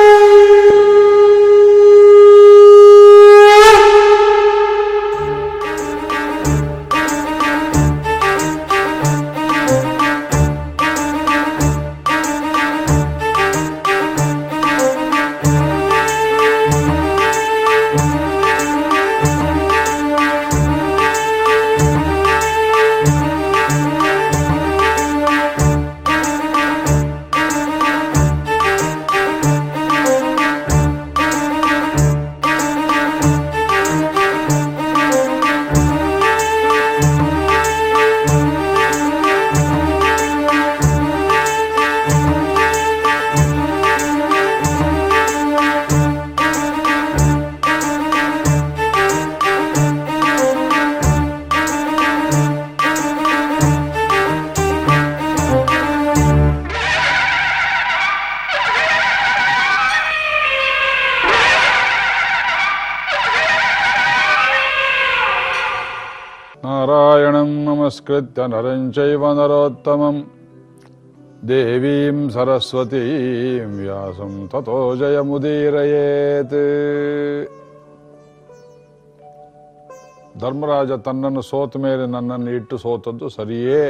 Woo! ನರಂ ಚೈವ ನರೋತ್ತಮಂ ದೇವೀಂ ಸರಸ್ವತೀಂ ವ್ಯಾಸಂ ತಥೋ ಜಯಮುದೀರಯೇತ್ ಧರ್ಮರಾಜ ತನ್ನನ್ನು ಸೋತ ಮೇಲೆ ನನ್ನನ್ನು ಇಟ್ಟು ಸೋತದ್ದು ಸರಿಯೇ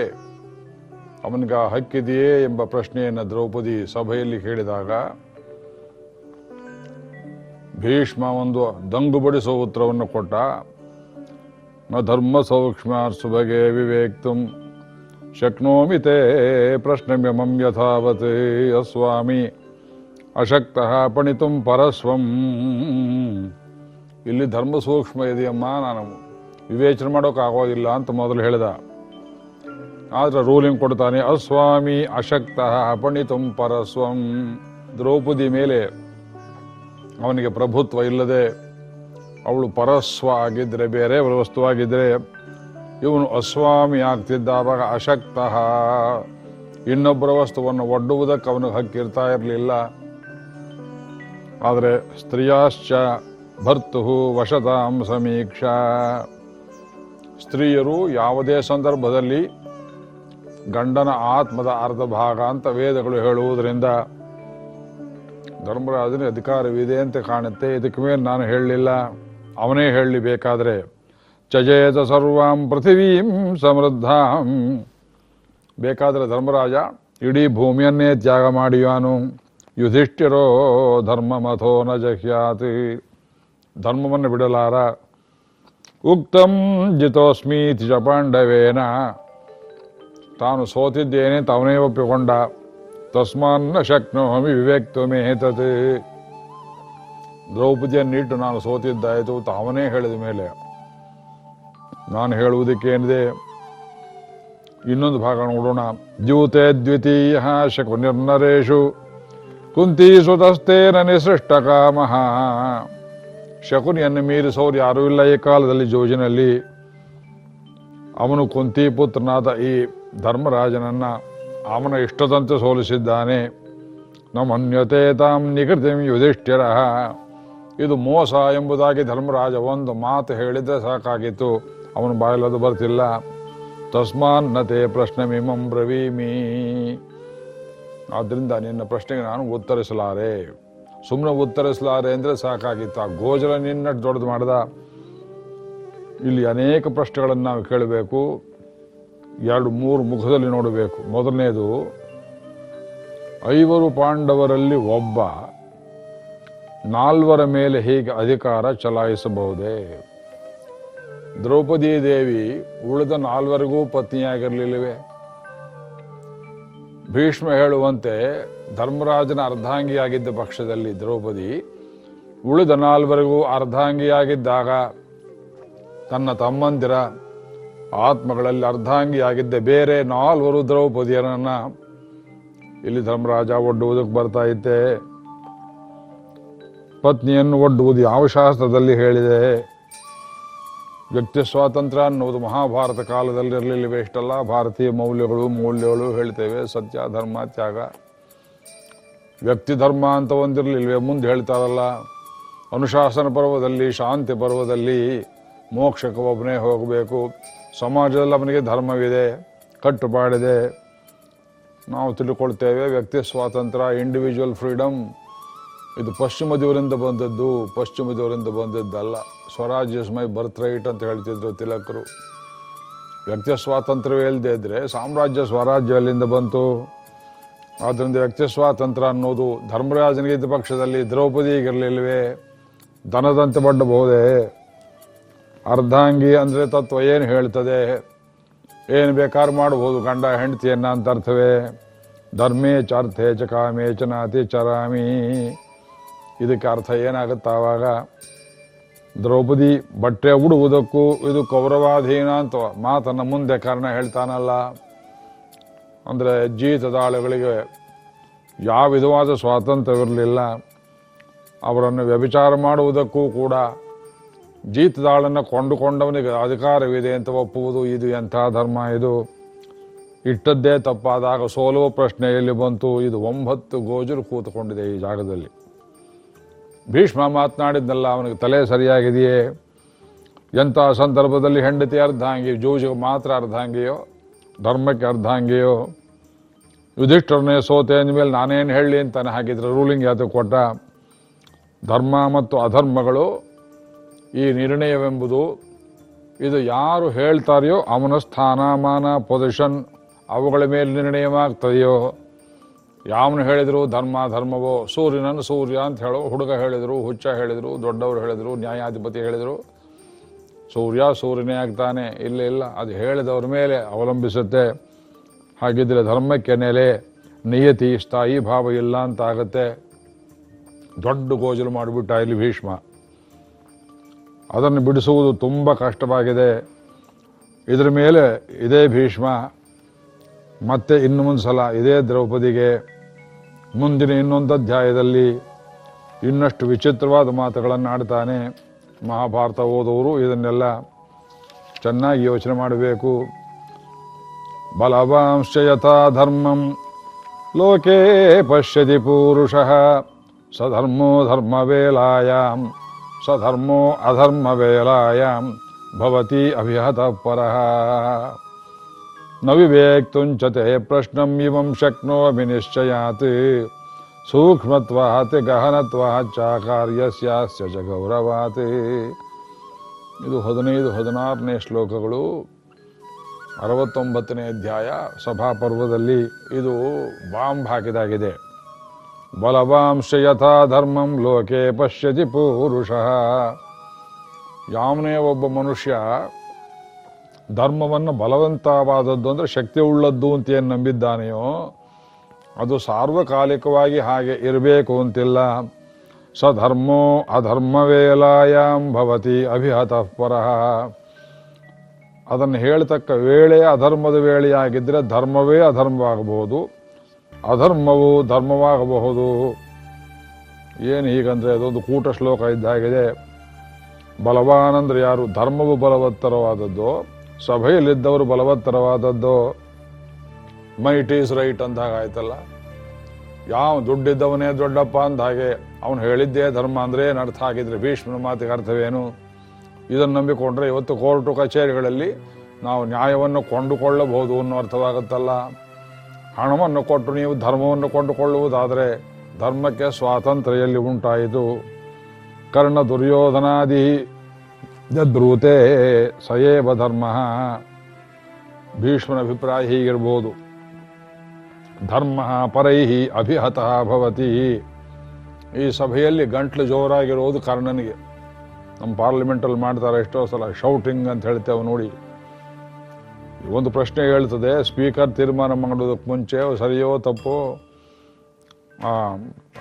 ಅವನಿಗೆ ಆ ಹಕ್ಕಿದೆಯೇ ಎಂಬ ಪ್ರಶ್ನೆಯನ್ನು ದ್ರೌಪದಿ ಸಭೆಯಲ್ಲಿ ಕೇಳಿದಾಗ, ಭೀಷ್ಮ ಒಂದು ದಂಗುಬಡಿಸುವ ಉತ್ತರವನ್ನು ಕೊಟ್ಟ. ಸೌಕ್ಷ್ಮ ಸುಭಗೆ ವಿವೇಕ್ತು. ಶಕ್ನೋಮಿ ತೇ यथावत् ಯಥಾವತ್ ಅಸ್ವಾಮಿ. ಅಶಕ್ತಃ ಪಣಿತುಂ ಪರಸ್ವಂ. ಇಲ್ಲಿ ಧರ್ಮ ಸೂಕ್ಷ್ಮ ಇದೆಯಮ್ಮ ನಾನು ವಿವೇಚನೆ ಮಾಡೋಕ್ಕಾಗೋದಿಲ್ಲ ಅಂತ ಮೊದಲು ಹೇಳಿದ. ಆದ್ರೆ ರೂಲಿಂಗ್ ಕೊಡ್ತಾನೆ, ಅಸ್ವಾಮಿ ಅಶಕ್ತಃ ಅಪಣಿತುಂ ಪರಸ್ವಂ. ದ್ರೌಪದಿ ಮೇಲೆ ಅವನಿಗೆ ಪ್ರಭುತ್ವ ಇಲ್ಲದೆ ಅವಳು ಪರಸ್ವ ಆಗಿದ್ರೆ ಬೇರೆ ವಸ್ತುವಾಗಿದ್ರೆ ಇವನು ಅಸ್ವಾಮಿ ಆಗ್ತಿದ್ದ ಆವಾಗ ಅಶಕ್ತಃ. ಇನ್ನೊಬ್ಬರ ವಸ್ತುವನ್ನು ಒಡ್ಡುವುದಕ್ಕೆ ಅವನಿಗೆ ಹಕ್ಕಿರ್ತಾ ಇರಲಿಲ್ಲ. ಆದರೆ ಸ್ತ್ರೀಯಾಶ್ಚ ಭರ್ತು ವಶತಾಂ ಸಮೀಕ್ಷಾ. ಸ್ತ್ರೀಯರು ಯಾವುದೇ ಸಂದರ್ಭದಲ್ಲಿ ಗಂಡನ ಆತ್ಮದ ಅರ್ಧ ಭಾಗ ಅಂತ ವೇದಗಳು ಹೇಳುವುದರಿಂದ ಧರ್ಮರಾಜನ ಅಧಿಕಾರವಿದೆ ಅಂತ ಕಾಣುತ್ತೆ. ಇದಕ್ಕೆ ಮೇಲೆ ನಾನು ಹೇಳಲಿಲ್ಲ. ಅವನೇ ಹೇಳಲಿ ಬೇಕಾದ್ರೆ ಚಜೇತ ಸರ್ವಾಂ ಪೃಥಿವೀಂ ಸಮೃದ್ಧಾಂ. ಬೇಕಾದರೆ ಧರ್ಮರಾಜ, ಇಡೀ ಭೂಮಿಯನ್ನೇ ತ್ಯಾಗ ಮಾಡಿಯಾನು. ಯುಧಿಷ್ಠಿರೋ ಧರ್ಮ ಮಥೋ ನ ಜಹ್ಯಾತಿ. ಧರ್ಮವನ್ನು ಬಿಡಲಾರ. ಉಕ್ತಂ ಜಿತೋಸ್ಮೀತಿ ಚ ಪಾಂಡವೇನ. ತಾನು ಸೋತಿದ್ದೇನೆ ಅಂತ ಅವನೇ ಒಪ್ಪಿಕೊಂಡ. ತಸ್ಮಾನ್ನ ಶಕ್ನೋಮಿ ವಿವೇಕ್ತಮೇತತ್ ದ್ರೌಪದಿಯನ್ನಿಟ್ಟು ನಾನು ಸೋತಿದ್ದಾಯಿತು ತಾವನೇ ಹೇಳಿದ ಮೇಲೆ ನಾನು ಹೇಳುವುದಕ್ಕೇನಿದೆ? ಇನ್ನೊಂದು ಭಾಗ ನೋಡೋಣ. ದ್ಯೂತೆ ದ್ವಿತೀಯ ಶಕು ನಿರ್ನರೇಶು ಕುಂತಿ ಸುತಸ್ತೇನ ನಿಸೃಷ್ಟ ಕಾಮಹ ಶಕುನಿಯನ್ನು ಮೀರಿಸೋರು ಯಾರೂ ಇಲ್ಲ ಈ ಕಾಲದಲ್ಲಿ ಜೋಜಿನಲ್ಲಿ. ಅವನು ಕುಂತಿ ಪುತ್ರನಾದ ಈ ಧರ್ಮರಾಜನನ್ನ ಅವನ ಇಷ್ಟದಂತೆ ಸೋಲಿಸಿದ್ದಾನೆ. ನಮನ್ಯತೆ ತಾಂ ನಿಕೃತಿಂ ಯುಧಿಷ್ಠಿರ. ಇದು ಮೋಸ ಎಂಬುದಾಗಿ ಧರ್ಮರಾಜ ಒಂದು ಮಾತು ಹೇಳಿದ್ರೆ ಸಾಕಾಗಿತ್ತು. ಅವನು ಬಾಯಲದು ಬರ್ತಿಲ್ಲ. ತಸ್ಮಾನ್ ನತೆ ಪ್ರಶ್ನೆ ಮಿಮಂ ಬ್ರವೀಮಿ. ಆದ್ದರಿಂದ ನಿನ್ನ ಪ್ರಶ್ನೆಗೆ ನಾನು ಉತ್ತರಿಸಲಾರೆ. ಸುಮ್ಮನೆ ಉತ್ತರಿಸಲಾರೆ ಅಂದರೆ ಸಾಕಾಗಿತ್ತು. ಆ ಗೋಜಲ ನಿನ್ನ ದೊಡ್ಡದು ಮಾಡ್ದ. ಇಲ್ಲಿ ಅನೇಕ ಪ್ರಶ್ನೆಗಳನ್ನು ನಾವು ಕೇಳಬೇಕು. ಎರಡು, ಮೂರು ಮುಖದಲ್ಲಿ ನೋಡಬೇಕು. ಮೊದಲನೇದು, ಐವರು ಪಾಂಡವರಲ್ಲಿ ಒಬ್ಬ ನಾಲ್ವರ ಮೇಲೆ ಹೀಗೆ ಅಧಿಕಾರ ಚಲಾಯಿಸಬಹುದೇ? ದ್ರೌಪದಿ ದೇವಿ ಉಳಿದ ನಾಲ್ವರಿಗೂ ಪತ್ನಿಯಾಗಿರಲಿಲ್ಲವೆ? ಭೀಷ್ಮ ಹೇಳುವಂತೆ ಧರ್ಮರಾಜನ ಅರ್ಧಾಂಗಿಯಾಗಿದ್ದ ಪಕ್ಷದಲ್ಲಿ ದ್ರೌಪದಿ ಉಳಿದ ನಾಲ್ವರಿಗೂ ಅರ್ಧಾಂಗಿಯಾಗಿದ್ದಾಗ ತನ್ನ ತಮ್ಮಂದಿರ ಆತ್ಮಗಳಲ್ಲಿ ಅರ್ಧಾಂಗಿಯಾಗಿದ್ದ ಬೇರೆ ನಾಲ್ವರು ದ್ರೌಪದಿಯರನ್ನು ಇಲ್ಲಿ ಧರ್ಮರಾಜ ಒಡ್ಡುವುದಕ್ಕೆ ಬರ್ತಾ ಇತ್ತೆ ಪತ್ನಿಯನ್ನು ಒಡ್ಡುವುದು ಯಾವ ಶಾಸ್ತ್ರದಲ್ಲಿ ಹೇಳಿದೆ? ವ್ಯಕ್ತಿ ಸ್ವಾತಂತ್ರ್ಯ ಅನ್ನುವುದು ಮಹಾಭಾರತ ಕಾಲದಲ್ಲಿ ಇರಲಿಲ್ಲವೇ ಇಷ್ಟಲ್ಲ. ಭಾರತೀಯ ಮೌಲ್ಯಗಳು ಮೌಲ್ಯಗಳು ಹೇಳ್ತೇವೆ. ಸತ್ಯ, ಧರ್ಮ, ತ್ಯಾಗ. ವ್ಯಕ್ತಿ ಧರ್ಮ ಅಂತ ಒಂದಿರಲಿಲ್ವೇ? ಮುಂದೆ ಹೇಳ್ತಾರಲ್ಲ, ಅನುಶಾಸನ ಪರ್ವದಲ್ಲಿ, ಶಾಂತಿ ಪರ್ವದಲ್ಲಿ ಮೋಕ್ಷಕ್ಕೆ ಒಬ್ಬನೇ ಹೋಗಬೇಕು. ಸಮಾಜದಲ್ಲಿ ಅವನಿಗೆ ಧರ್ಮವಿದೆ, ಕಟ್ಟುಪಾಡಿದೆ. ನಾವು ತಿಳ್ಕೊಳ್ತೇವೆ, ವ್ಯಕ್ತಿ, ಸ್ವಾತಂತ್ರ್ಯ ಇಂಡಿವಿಜುವಲ್ ಫ್ರೀಡಮ್ ಇದು ಪಶ್ಚಿಮ ದೇವರಿಂದ ಬಂದದ್ದು ಪಶ್ಚಿಮ ದೇವರಿಂದ ಬಂದದ್ದಲ್ಲ. ಸ್ವರಾಜ್ಯ ಮೈ ಬರ್ತ್ ರೈಟ್ ಅಂತ ಹೇಳ್ತಿದ್ರು ತಿಲಕರು. ವ್ಯಕ್ತಿ ಸ್ವಾತಂತ್ರ್ಯವೇ ಇಲ್ಲದೆ ಇದ್ರೆ ಸಾಮ್ರಾಜ್ಯ ಸ್ವರಾಜ್ಯ ಅಲ್ಲಿಂದ ಬಂತು? ಆದ್ದರಿಂದ ವ್ಯಕ್ತಿ ಸ್ವಾತಂತ್ರ್ಯ ಅನ್ನೋದು ಧರ್ಮರಾಜನಿಗೆ ಇದ್ದ ಪಕ್ಷದಲ್ಲಿ ದ್ರೌಪದಿಗಿರಲಿಲ್ವೇ ದನದಂತೆ ಬಡ್ಡಬಹುದೇ ಅರ್ಧಾಂಗಿ ಅಂದರೆ ತತ್ವ ಏನು ಹೇಳ್ತದೆ? ಏನು ಬೇಕಾದ್ರೂ ಮಾಡಬಹುದು, ಗಂಡ ಹೆಂಡತಿಯನ್ನ ಅಂತ ಅರ್ಥವೇ? ಧರ್ಮೇ ಚಾರ್ಥೇ ಚ ಕಾಮೇ ಚ ನಾತಿ ಚರಾಮಿ. ಇದಕ್ಕೆ ಅರ್ಥ ಏನಾಗುತ್ತೆ ಆವಾಗ? ದ್ರೌಪದಿ ಬಟ್ಟೆ ಉಡುವುದಕ್ಕೂ ಇದು ಕೌರವಾಧೀನ ಅಂತ ಮಾತನ್ನು ಮುಂದೆ ಕಾರಣ ಹೇಳ್ತಾನಲ್ಲ. ಅಂದರೆ ಜೀತದಾಳುಗಳಿಗೆ ಯಾವ ವಿಧವಾದ ಸ್ವಾತಂತ್ರ್ಯವಿರಲಿಲ್ಲ. ಅವರನ್ನು ವ್ಯಭಿಚಾರ ಮಾಡುವುದಕ್ಕೂ ಕೂಡ ಜೀತದಾಳನ್ನು ಕೊಂಡುಕೊಂಡವನಿಗೆ ಅಧಿಕಾರವಿದೆ ಅಂತ ಒಪ್ಪುವುದು ಇದು ಎಂಥ ಧರ್ಮ ಇದು? ಇಟ್ಟದ್ದೇ ತಪ್ಪಾದಾಗ ಸೋಲುವ ಪ್ರಶ್ನೆಯಲ್ಲಿ ಬಂತು. ಇದು ಒಂಬತ್ತು ಗೋಜರು ಕೂತುಕೊಂಡಿದೆ ಈ ಜಾಗದಲ್ಲಿ. ಭೀಷ್ಮ ಮಾತನಾಡಿದ್ನಲ್ಲ, ಅವನಿಗೆ ತಲೆ ಸರಿಯಾಗಿದೆಯೇ? ಎಂಥ ಸಂದರ್ಭದಲ್ಲಿ ಹೆಂಡತಿ ಅರ್ಧಾಂಗಿ ಜೂಜಿಗೆ ಮಾತ್ರ ಅರ್ಧಾಂಗಿಯೋ, ಧರ್ಮಕ್ಕೆ ಅರ್ಧಾಂಗಿಯೋ? ಯುಧಿಷ್ಠರನೇ ಸೋತೆ ಅಂದಮೇಲೆ ನಾನೇನು ಹೇಳಿ ಅಂತಾನೆ ಹಾಕಿದ್ರೆ ರೂಲಿಂಗ್ ಯಾತ ಕೊಟ್ಟ? ಧರ್ಮ ಮತ್ತು ಅಧರ್ಮಗಳು ಈ ನಿರ್ಣಯವೆಂಬುದು ಇದು ಯಾರು ಹೇಳ್ತಾರೆಯೋ ಅವನ ಸ್ಥಾನಮಾನ ಪೊಸಿಷನ್ ಅವುಗಳ ಮೇಲೆ ನಿರ್ಣಯವಾಗ್ತದೆಯೋ? ಯಾವನು ಹೇಳಿದ್ರು ಧರ್ಮ, ಧರ್ಮವೋ, ಸೂರ್ಯನನ್ನು ಸೂರ್ಯ ಅಂತ ಹೇಳೋ ಹುಡುಗ ಹೇಳಿದರು, ಹುಚ್ಚ ಹೇಳಿದರು, ದೊಡ್ಡವರು ಹೇಳಿದರು, ನ್ಯಾಯಾಧಿಪತಿ ಹೇಳಿದರು. ಸೂರ್ಯ ಸೂರ್ಯನೇ ಆಗ್ತಾನೆ, ಇಲ್ಲ ಇಲ್ಲ, ಅದು ಹೇಳಿದವ್ರ ಮೇಲೆ ಅವಲಂಬಿಸುತ್ತೆ. ಹಾಗಿದ್ರೆ ಧರ್ಮಕ್ಕೆ ನೆಲೆ, ನಿಯತಿ, ಸ್ಥಾಯಿ ಭಾವ ಇಲ್ಲ ಅಂತ ಆಗುತ್ತೆ ದೊಡ್ಡ ಗೋಜಲು ಮಾಡಿಬಿಟ್ಟ ಇಲ್ಲಿ ಭೀಷ್ಮ. ಅದನ್ನು ಬಿಡಿಸುವುದು ತುಂಬ ಕಷ್ಟವಾಗಿದೆ. ಇದರ ಮೇಲೆ ಇದೇ ಭೀಷ್ಮ, ಮತ್ತೆ ಇನ್ನು ಒಂದು ಸಲ ಇದೇ ದ್ರೌಪದಿಗೆ ಮುಂದಿನ ಇನ್ನೊಂದು ಅಧ್ಯಾಯದಲ್ಲಿ ಇನ್ನಷ್ಟು ವಿಚಿತ್ರವಾದ ಮಾತುಗಳನ್ನು ಆಡ್ತಾನೆ ಮಹಾಭಾರತ ಓದೋರು. ಇದನ್ನೆಲ್ಲ ಚೆನ್ನಾಗಿ ಯೋಚನೆ ಮಾಡಬೇಕು. ಬಲವಾಂಶ ಯಥಾ ಧರ್ಮಂ, ಲೋಕೇ ಪಶ್ಯತಿ ಪುರುಷ, ಸಧರ್ಮೋ ಧರ್ಮವೇಲಾಯಾಂ, ಸಧರ್ಮೋ ಅಧರ್ಮವೇಲಾಯಾಂ, ಭವತಿ ಅಭಿಹತ ಪರಃ. ನ ವಿವೇಕ್ತುಂಚತೆ ಪ್ರಶ್ನಂ ಇವಂ ಶಕ್ನೋಮಿ ನಿಶ್ಚಯಾತ್ ಸೂಕ್ಷ್ಮತ್ವಾತ್ ಗಹನತ್ವಾತ್ ಚ ಕಾರ್ಯಸ್ಯಾಸ್ಯ ಚ ಗೌರವಾತ್ ಇದು ಹದಿನೈದು, ಹದಿನಾರನೇ ಶ್ಲೋಕಗಳು, ಅರವತ್ತೊಂಬತ್ತನೇ ಅಧ್ಯಾಯ, ಸಭಾಪರ್ವದಲ್ಲಿ ಇದು ಬಾಂಬ್ ಹಾಕಿದಾಗಿದೆ. ಬಲವಾಂಶ ಯಥಾ ಧರ್ಮಂ, ಲೋಕೆ ಪಶ್ಯತಿ ಪುರುಷ. ಯಾವನೇ ಒಬ್ಬ ಮನುಷ್ಯ ಧರ್ಮವನ್ನು ಬಲವಂತವಾದದ್ದು ಅಂದರೆ ಶಕ್ತಿ ಉಳ್ಳದ್ದು ಅಂತ ಏನು ನಂಬಿದ್ದಾನೆಯೋ, ಅದು ಸಾರ್ವಕಾಲಿಕವಾಗಿ ಹಾಗೆ ಇರಬೇಕು ಅಂತಿಲ್ಲ. ಸಧರ್ಮೋ ಅಧರ್ಮವೇಲಾಯಾಂ ಭವತಿ ಅಭಿಹತ ಪರಃ. ಅದನ್ನು ಹೇಳ್ತಕ್ಕ ವೇಳೆ ಅಧರ್ಮದ ವೇಳೆಯಾಗಿದ್ದರೆ ಧರ್ಮವೇ ಅಧರ್ಮವಾಗಬಹುದು. ಅಧರ್ಮವು ಧರ್ಮವಾಗಬಹುದು. ಏನು ಹೀಗಂದರೆ ಅದೊಂದು ಕೂಟ ಶ್ಲೋಕ ಇದ್ದಾಗಿದೆ ಬಲವಾನಂದ್ರೆ ಯಾರು? ಧರ್ಮವು ಬಲವತ್ತರವಾದದ್ದು ಸಭೆಯಲ್ಲಿದ್ದವರು ಬಲವತ್ತರವಾದದ್ದು ಮೈಟ್ ಈಸ್ ರೈಟ್ ಅಂದಾಗ ಆಯ್ತಲ್ಲ. ಯಾವ ದುಡ್ಡಿದ್ದವನೇ ದೊಡ್ಡಪ್ಪ ಅಂದ ಹಾಗೆ ಅವನು ಹೇಳಿದ್ದೇ ಧರ್ಮ ಅಂದ್ರೆ ಏನು ಅರ್ಥ? ಆಗಿದ್ರೆ ಭೀಷ್ಮನ ಮಾತಿಗೆ ಅರ್ಥವೇನು? ಇದನ್ನು ನಂಬಿಕೊಂಡ್ರೆ ಇವತ್ತು ಕೋರ್ಟು ಕಚೇರಿಗಳಲ್ಲಿ ನಾವು ನ್ಯಾಯವನ್ನು ಕೊಂಡುಕೊಳ್ಳಬಹುದು ಅನ್ನೋ ಅರ್ಥವಾಗುತ್ತಲ್ಲ. ಹಣವನ್ನು ಕೊಟ್ಟು ನೀವು ಧರ್ಮವನ್ನು ಕೊಂಡುಕೊಳ್ಳುವುದಾದರೆ ಧರ್ಮಕ್ಕೆ ಸ್ವಾತಂತ್ರ್ಯ ಉಂಟಾಯಿತು. ಕರ್ಣ ದುರ್ಯೋಧನಾದಿ ಯದ್ರೂತೆ ಸಯೇವ ಧರ್ಮ. ಭೀಷ್ಮನ ಅಭಿಪ್ರಾಯ ಹೀಗಿರ್ಬೋದು. ಧರ್ಮ ಪರೈಹಿ ಅಭಿಹತಃ ಭವತಿ. ಈ ಸಭೆಯಲ್ಲಿ ಗಂಟ್ಲು ಜೋರಾಗಿರೋದು ಕರ್ಣನಿಗೆ. ನಮ್ಮ ಪಾರ್ಲಿಮೆಂಟಲ್ಲಿ ಮಾಡ್ತಾರೆ ಎಷ್ಟೋ ಸಲ ಶೌಟಿಂಗ್ ಅಂತ ಹೇಳ್ತೇವೆ ನೋಡಿ. ಒಂದು ಪ್ರಶ್ನೆ ಹೇಳ್ತದೆ ಸ್ಪೀಕರ್ ತೀರ್ಮಾನ ಮಾಡೋದಕ್ಕೆ ಮುಂಚೆ ಸರಿಯೋ ತಪ್ಪೋ?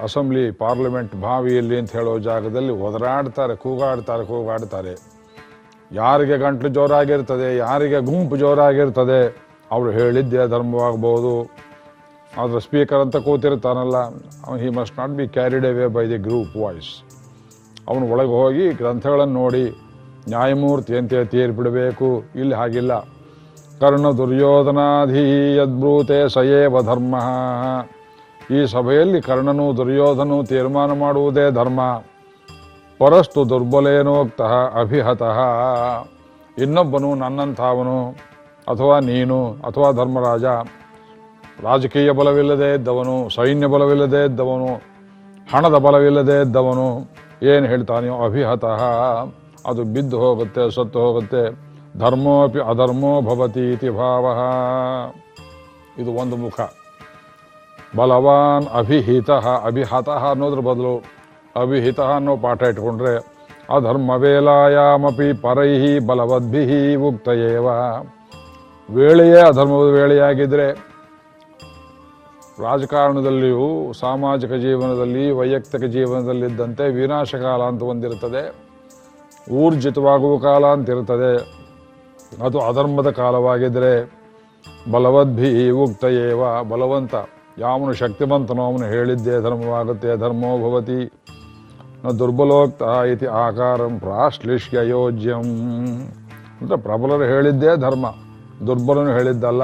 ಅಸೆಂಬ್ಲಿ, ಪಾರ್ಲಿಮೆಂಟ್ ಬಾವಿಯಲ್ಲಿ ಅಂತ ಹೇಳೋ ಜಾಗದಲ್ಲಿ ಒದರಾಡ್ತಾರೆ, ಕೂಗಾಡ್ತಾರೆ ಕೂಗಾಡ್ತಾರೆ. ಯಾರಿಗೆ ಗಂಟ್ಲು ಜೋರಾಗಿರ್ತದೆ, ಯಾರಿಗೆ ಗುಂಪು ಜೋರಾಗಿರ್ತದೆ ಅವರು ಹೇಳಿದ್ದೇ ಧರ್ಮವಾಗಬಹುದು ಆದರೆ ಸ್ಪೀಕರ್ ಅಂತ ಕೂತಿರ್ತಾನಲ್ಲ ಅವನು he must not be carried away by the group voice ಅವನು ಒಳಗೆ ಹೋಗಿ ಗ್ರಂಥಗಳನ್ನು ನೋಡಿ, ನ್ಯಾಯಮೂರ್ತಿ ಅಂತ ತೀರ್ಪಿಡಬೇಕು ಇಲ್ಲಿ ಹಾಗಿಲ್ಲ. ಕರ್ಣ ದುರ್ಯೋಧನಾಧೀಯದ್ಭೂತೆ ಸಯೇವ ಧರ್ಮ. ಈ ಸಭೆಯಲ್ಲಿ ಕರ್ಣನು ದುರ್ಯೋಧನು ತೀರ್ಮಾನ ಮಾಡುವುದೇ ಧರ್ಮ. ಪರಸ್ತು ದುರ್ಬಲೇನೋಕ್ತಃ ಅಭಿಹತಃ. ಇನ್ನೊಬ್ಬನು ನನ್ನಂಥವನು, ಅಥವಾ ನೀನು, ಅಥವಾ ಧರ್ಮರಾಜ. ರಾಜಕೀಯ ಬಲವಿಲ್ಲದೆ ಇದ್ದವನು, ಸೈನ್ಯ ಬಲವಿಲ್ಲದೆ ಇದ್ದವನು, ಹಣದ ಬಲವಿಲ್ಲದೆ ಇದ್ದವನು. ಏನು ಹೇಳ್ತಾನೆಯೋ ಅಭಿಹತಃ. ಅದು ಬಿದ್ದು ಹೋಗುತ್ತೆ, ಸತ್ತು ಹೋಗುತ್ತೆ. ಧರ್ಮೋಪಿ ಅಧರ್ಮೋ ಭವತಿ ಇತಿ ಭಾವ. ಇದು ಒಂದು ಮುಖ. ಬಲವಾನ್ ಅಭಿಹಿತ, ಅಭಿಹತಃ ಅನ್ನೋದ್ರ ಬದಲು ಅಭಿಹಿತ ಅನ್ನೋ ಪಾಠ ಇಟ್ಕೊಂಡ್ರೆ ಅಧರ್ಮವೇಲಾಯಾಮಪಿ ಪರೈಹಿ ಬಲವದ್ಭಿಹಿ ಉಕ್ತಯೇವ. ವೇಳೆಯೇ ಅಧರ್ಮದ ವೇಳೆಯಾಗಿದ್ರೆ, ರಾಜಕಾರಣದಲ್ಲಿಯೂ ಸಾಮಾಜಿಕ ಜೀವನದಲ್ಲಿ, ವೈಯಕ್ತಿಕ ಜೀವನದಲ್ಲಿದ್ದಂತೆ ವಿನಾಶಕಾಲ ಅಂತ ಒಂದಿರುತ್ತದೆ. ಊರ್ಜಿತವಾಗುವ ಕಾಲ ಅಂತಿರುತ್ತದೆ. ಅದು ಅಧರ್ಮದ ಕಾಲವಾಗಿದ್ದರೆ ಬಲವದ್ಭಿ ಉಕ್ತಯೇವ. ಬಲವಂತ, ಯಾವನು ಶಕ್ತಿವಂತನೋ ಅವನು ಹೇಳಿದ್ದೇ ಧರ್ಮವಾಗುತ್ತೆ, ಧರ್ಮೋ ಭವತಿ. ನ ದುರ್ಬಲೋಕ್ತ ಇತಿ ಆಕಾರಂ ಪ್ರಾಶ್ಲಿಷ್ಯ ಯೋಜ್ಯಂ. ಅಂತ ಪ್ರಬಲರು ಹೇಳಿದ್ದೇ ಧರ್ಮ. ದುರ್ಬಲನು ಹೇಳಿದ್ದಲ್ಲ.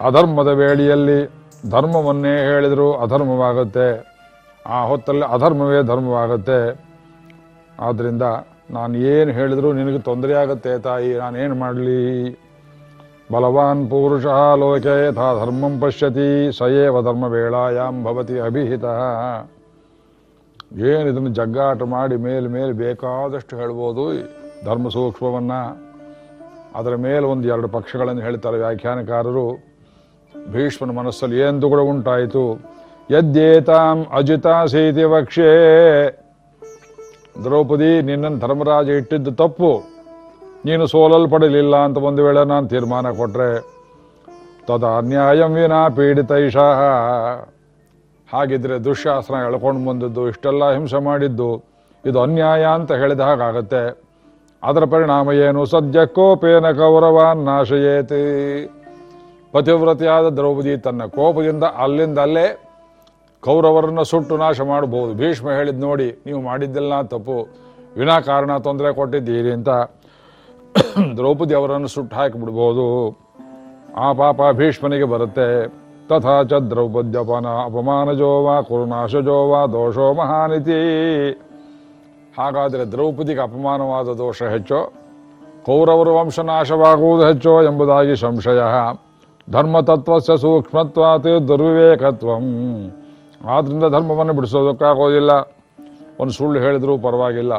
ಅಧರ್ಮದ ವೇಳೆಯಲ್ಲಿ ಧರ್ಮವನ್ನೇ ಹೇಳಿದರೂ ಅಧರ್ಮವಾಗುತ್ತೆ. ಆ ಹೊತ್ತಲ್ಲಿ ಅಧರ್ಮವೇ ಧರ್ಮವಾಗುತ್ತೆ. ಆದ್ದರಿಂದ ನಾನು ಏನು ಹೇಳಿದರೂ ನಿನಗೆ ತೊಂದರೆ ಆಗುತ್ತೆ ತಾಯಿ, ನಾನೇನು ಮಾಡಲಿ? ಬಲವಾನ್ ಪುರುಷ ಲೋಕೆ ಯಥಾ ಧರ್ಮಂ ಪಶ್ಯತಿ ಸಯೇವ ಧರ್ಮ ವೇಳಾಯಾಮ್ ಭವತಿ ಅಭಿಹಿತ. ಏನು ಇದನ್ನು ಜಗ್ಗಾಟ ಮಾಡಿ ಮೇಲೆ ಮೇಲೆ ಬೇಕಾದಷ್ಟು ಹೇಳ್ಬೋದು ಧರ್ಮ ಸೂಕ್ಷ್ಮವನ್ನ. ಅದರ ಮೇಲೆ ಒಂದು ಎರಡು ಪಕ್ಷಗಳನ್ನು ಹೇಳ್ತಾರೆ ವ್ಯಾಖ್ಯಾನಕಾರರು. ಭೀಷ್ಮನ ಮನಸ್ಸಲ್ಲಿ ಏನು ದುಗುಡ ಉಂಟಾಯಿತು. ಯದ್ಯೇತಾಂ ಅಜಿತಾಸೀತಿ ವಕ್ಷೇ. ದ್ರೌಪದಿ, ನಿನ್ನನ್ನು ಧರ್ಮರಾಜ ಇಟ್ಟಿದ್ದು ತಪ್ಪು. ನೀನು ಸೋಲಲ್ಪಡಲಿಲ್ಲ ಅಂತ ಒಂದು ವೇಳೆ ನಾನು ತೀರ್ಮಾನ ಕೊಟ್ರೆ. ತದ ಅನ್ಯಾಯಂ ವಿನಾ ಪೀಡಿತೈಷಃ. ಹಾಗಿದ್ರೆ ದುಶ್ಯಾಸನ ಎಳ್ಕೊಂಡು ಬಂದದ್ದು, ಇಷ್ಟೆಲ್ಲ ಹಿಂಸೆ ಮಾಡಿದ್ದು, ಇದು ಅನ್ಯಾಯ ಅಂತ ಹೇಳಿದ ಹಾಗಾಗತ್ತೆ. ಅದರ ಪರಿಣಾಮ ಏನು? ಕೋಪೇನ ಕೌರವಾನ್ ನಾಶಯೇತಿ. ಪತಿವ್ರತಿಯಾದ ದ್ರೌಪದಿ ತನ್ನ ಕೋಪದಿಂದ ಅಲ್ಲಿಂದಲ್ಲೇ ಕೌರವರನ್ನ ಸುಟ್ಟು ನಾಶ ಮಾಡಬಹುದು. ಭೀಷ್ಮ ಹೇಳಿದ್ ನೋಡಿ, ನೀವು ಮಾಡಿದ್ದೆಲ್ಲ ತಪ್ಪು. ವಿನಾಕಾರಣ ತೊಂದರೆ ಕೊಟ್ಟಿದ್ದೀರಿ ಅಂತ ದ್ರೌಪದಿ ಅವರನ್ನು ಸುಟ್ಟು ಹಾಕಿಬಿಡ್ಬೋದು. ಆ ಪಾಪ ಭೀಷ್ಮನಿಗೆ ಬರುತ್ತೆ. ತಥಾ ಚ ದ್ರೌಪದ್ಯಪನ ಅಪಮಾನಜೋ ವಾ ಕುರುನಾಶಜೋ ವಾ ದೋಷೋ ಮಹಾನಿತಿ ಹಾಗಾದರೆ ದ್ರೌಪದಿಗೆ ಅಪಮಾನವಾದ ದೋಷ ಹೆಚ್ಚೋ ಕೌರವರ ವಂಶನಾಶವಾಗುವುದು ಹೆಚ್ಚೋ ಎಂಬುದಾಗಿ ಸಂಶಯ. ಧರ್ಮತತ್ವಸ್ಯ ಸೂಕ್ಷ್ಮತ್ವಾತ್ ದುರ್ವಿವೇಕತ್ವಂ. ಆದ್ದರಿಂದ ಧರ್ಮವನ್ನು ಬಿಡಿಸೋದಕ್ಕಾಗೋದಿಲ್ಲ. ಒಂದು ಸುಳ್ಳು ಹೇಳಿದರೂ ಪರವಾಗಿಲ್ಲ.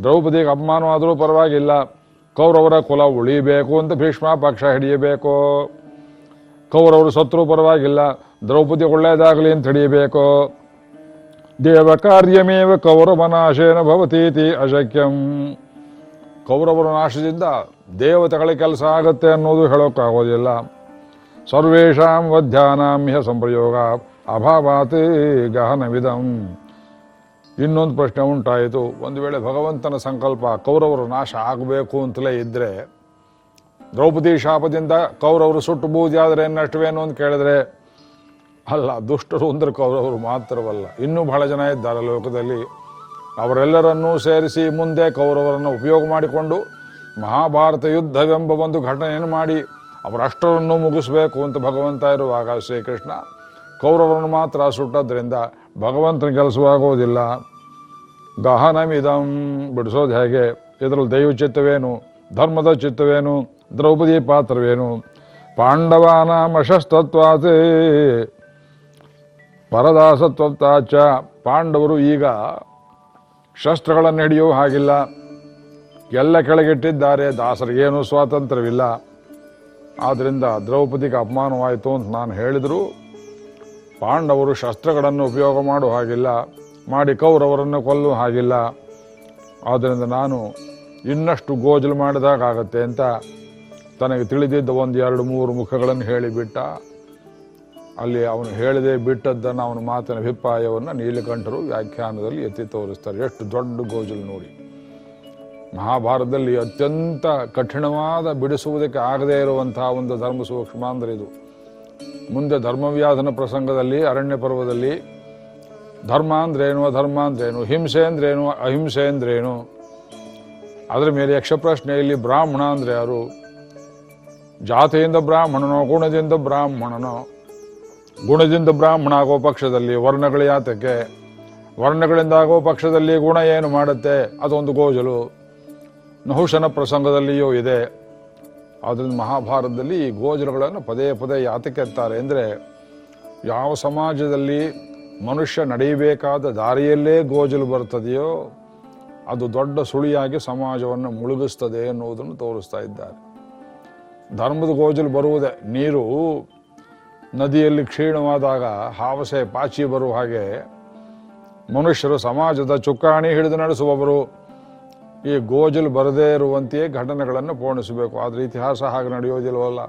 ದ್ರೌಪದಿಗೆ ಅಪಮಾನವಾದರೂ ಪರವಾಗಿಲ್ಲ. ಕೌರವರ ಕುಲ ಉಳಿಬೇಕು ಅಂತ ಭೀಷ್ಮ ಪಕ್ಷ ಹಿಡಿಯಬೇಕು. ಕೌರವರು ಸತ್ರು ಪರವಾಗಿಲ್ಲ. ದ್ರೌಪದಿ ಒಳ್ಳೆಯದಾಗಲಿ ಅಂತ ಹಿಡಿಯಬೇಕು ದೇವ ಕಾರ್ಯಮೇವ ಕೌರವನಾಶೇನ ಭವತೀತಿ ಅಶಕ್ಯಂ. ಕೌರವರ ನಾಶದಿಂದ ದೇವತೆಗಳ ಕೆಲಸ ಆಗುತ್ತೆ ಅನ್ನೋದು ಹೇಳೋಕ್ಕಾಗೋದಿಲ್ಲ ಸರ್ವೇಷಾಂ ವಧ್ಯಾನಾಂ ಹ್ಯ ಸಂಪ್ರಯೋಗ ಅಭಾವಾತ್ ಗಹನವಿದಂ. ಇನ್ನೊಂದು ಪ್ರಶ್ನೆ ಉಂಟಾಯಿತು. ಒಂದು ವೇಳೆ ಭಗವಂತನ ಸಂಕಲ್ಪ ಕೌರವರು ನಾಶ ಆಗಬೇಕು ಅಂತಲೇ ಇದ್ದರೆ ದ್ರೌಪದಿ ಶಾಪದಿಂದ ಕೌರವರು ಸುಟ್ಟು ಬೂದಿಯಾದರೆ ನಷ್ಟವೇನು ಅಂತ ಕೇಳಿದ್ರೆ, ಅಲ್ಲ, ದುಷ್ಟರು ಅಂದ್ರೆ ಕೌರವರು ಮಾತ್ರವಲ್ಲ. ಇನ್ನೂ ಬಹಳ ಜನ ಇದ್ದಾರೆ ಲೋಕದಲ್ಲಿ. ಅವರೆಲ್ಲರನ್ನೂ ಸೇರಿಸಿ ಮುಂದೆ ಕೌರವರನ್ನು ಉಪಯೋಗ ಮಾಡಿಕೊಂಡು ಮಹಾಭಾರತ ಯುದ್ಧವೆಂಬ ಒಂದು ಘಟನೆಯನ್ನು ಮಾಡಿ ಅವರಷ್ಟರನ್ನು ಮುಗಿಸಬೇಕು ಅಂತ ಭಗವಂತ ಇರುವಾಗ ಶ್ರೀಕೃಷ್ಣ ಕೌರವರನ್ನು ಮಾತ್ರ ಸುಟ್ಟದ್ರಿಂದ ಭಗವಂತನ ಕೆಲಸವಾಗುವುದಿಲ್ಲ ಗಹನಮಿದಂ, ಬಿಡಿಸೋದು ಹೇಗೆ? ಇದರಲ್ಲಿ ದೈವ ಚಿತ್ತವೇನು ಧರ್ಮದ ಚಿತ್ತವೇನು? ದ್ರೌಪದಿ ಪಾತ್ರವೇನು? ಪಾಂಡವಾನಾಮಶಸ್ತತ್ವಾತ್ ಪರದಾಸತ್ವತ್ತಾಚ ಪಾಂಡವರು ಈಗ ಶಸ್ತ್ರಗಳನ್ನು ಹಿಡಿಯೋ ಹಾಗಿಲ್ಲ. ಎಲ್ಲ ಕೆಳಗಿಟ್ಟಿದ್ದಾರೆ. ದಾಸರಿಗೇನು ಸ್ವಾತಂತ್ರ್ಯವಿಲ್ಲ. ಆದ್ದರಿಂದ ದ್ರೌಪದಿಗೆ ಅಪಮಾನವಾಯಿತು ಅಂತ ನಾನು ಹೇಳಿದರು. ಪಾಂಡವರು ಶಸ್ತ್ರಗಳನ್ನು ಉಪಯೋಗ ಮಾಡೋ ಹಾಗಿಲ್ಲ. ಮಾಡಿ ಕೌರವರನ್ನು ಕೊಲ್ಲೋ ಹಾಗಿಲ್ಲ. ಆದ್ದರಿಂದ ನಾನು ಇನ್ನಷ್ಟು ಗೋಜಲು ಮಾಡಿದಾಗತ್ತೆ ಅಂತ ತನಗೆ ತಿಳಿದಿದ್ದ ಒಂದು ಎರಡು ಮೂರು ಮುಖಗಳನ್ನು ಹೇಳಿಬಿಟ್ಟ. ಅಲ್ಲಿ ಅವನು ಹೇಳದೆ ಬಿಟ್ಟದ್ದನ್ನು ಅವನ ಮಾತಿನ ಅಭಿಪ್ರಾಯವನ್ನು ನೀಲಕಂಠರು ವ್ಯಾಖ್ಯಾನದಲ್ಲಿ ಎತ್ತಿ ತೋರಿಸ್ತಾರೆ. ಎಷ್ಟು ದೊಡ್ಡ ಗೋಜಲು ನೋಡಿ. ಮಹಾಭಾರತದಲ್ಲಿ ಅತ್ಯಂತ ಕಠಿಣವಾದ ಬಿಡಿಸುವುದಕ್ಕೆ ಆಗದೇ ಇರುವಂತಹ ಒಂದು ಧರ್ಮ ಸೂಕ್ಷ್ಮ ಅಂದರೆ ಇದು. ಮುಂದೆ ಧರ್ಮವ್ಯಾಧನ ಪ್ರಸಂಗದಲ್ಲಿ, ಅರಣ್ಯ ಪರ್ವದಲ್ಲಿ ಧರ್ಮ ಅಂದ್ರೇನು ಅಧರ್ಮ ಅಂದ್ರೇನು ಹಿಂಸೆ ಅಂದ್ರೇನು ಅಹಿಂಸೆ ಅಂದ್ರೇನು ಅದರ ಮೇಲೆ ಯಕ್ಷಪ್ರಶ್ನೆಯಲ್ಲಿ ಪ್ರಶ್ನೆಯಲ್ಲಿ ಬ್ರಾಹ್ಮಣ ಅಂದರೆ ಯಾರು? ಜಾತಿಯಿಂದ ಬ್ರಾಹ್ಮಣನೋ, ಗುಣದಿಂದ ಬ್ರಾಹ್ಮಣನೋ, ಗುಣದಿಂದ ಬ್ರಾಹ್ಮಣ ಆಗೋ ಪಕ್ಷದಲ್ಲಿ ವರ್ಣಗಳ ಯಾತಕ್ಕೆ ವರ್ಣಗಳಿಂದ ಆಗೋ ಪಕ್ಷದಲ್ಲಿ ಗುಣ ಏನು ಮಾಡುತ್ತೆ, ಅದೊಂದು ಗೋಜಲು. ನಹುಶನ ಪ್ರಸಂಗದಲ್ಲಿಯೂ ಇದೆ. ಆದ್ದರಿಂದ ಮಹಾಭಾರತದಲ್ಲಿ ಈ ಗೋಜಲುಗಳನ್ನು ಪದೇ ಪದೇ ಯಾತಕ್ಕೆ ಅಂತಾರೆ. ಅಂದರೆ ಯಾವ ಸಮಾಜದಲ್ಲಿ ಮನುಷ್ಯ ನಡೆಯಬೇಕಾದ ದಾರಿಯಲ್ಲೇ ಗೋಜಲು ಬರ್ತದೆಯೋ ಅದು ದೊಡ್ಡ ಸುಳಿಯಾಗಿ ಸಮಾಜವನ್ನು ಮುಳುಗಿಸ್ತದೆ ಎನ್ನುವುದನ್ನು ತೋರಿಸ್ತಾ ಇದ್ದಾರೆ. ಧರ್ಮದ ಗೋಜಲು ಬರುವುದೇ. ನೀರು ನದಿಯಲ್ಲಿ ಕ್ಷೀಣವಾದಾಗ ಹಾವಸೆ ಪಾಚಿ ಬರುವ ಹಾಗೆ ಮನುಷ್ಯರು ಸಮಾಜದ ಚುಕ್ಕಾಣಿ ಹಿಡಿದು ನಡೆಸುವವರು. ಈ ಗೋಜಲು ಬರದೇ ಇರುವಂತೆಯೇ ಘಟನೆಗಳನ್ನು ಪೂರ್ಣಿಸಬೇಕು ಆದರೆ ಇತಿಹಾಸ ಹಾಗೆ ನಡೆಯೋದಿಲ್ವಲ್ಲ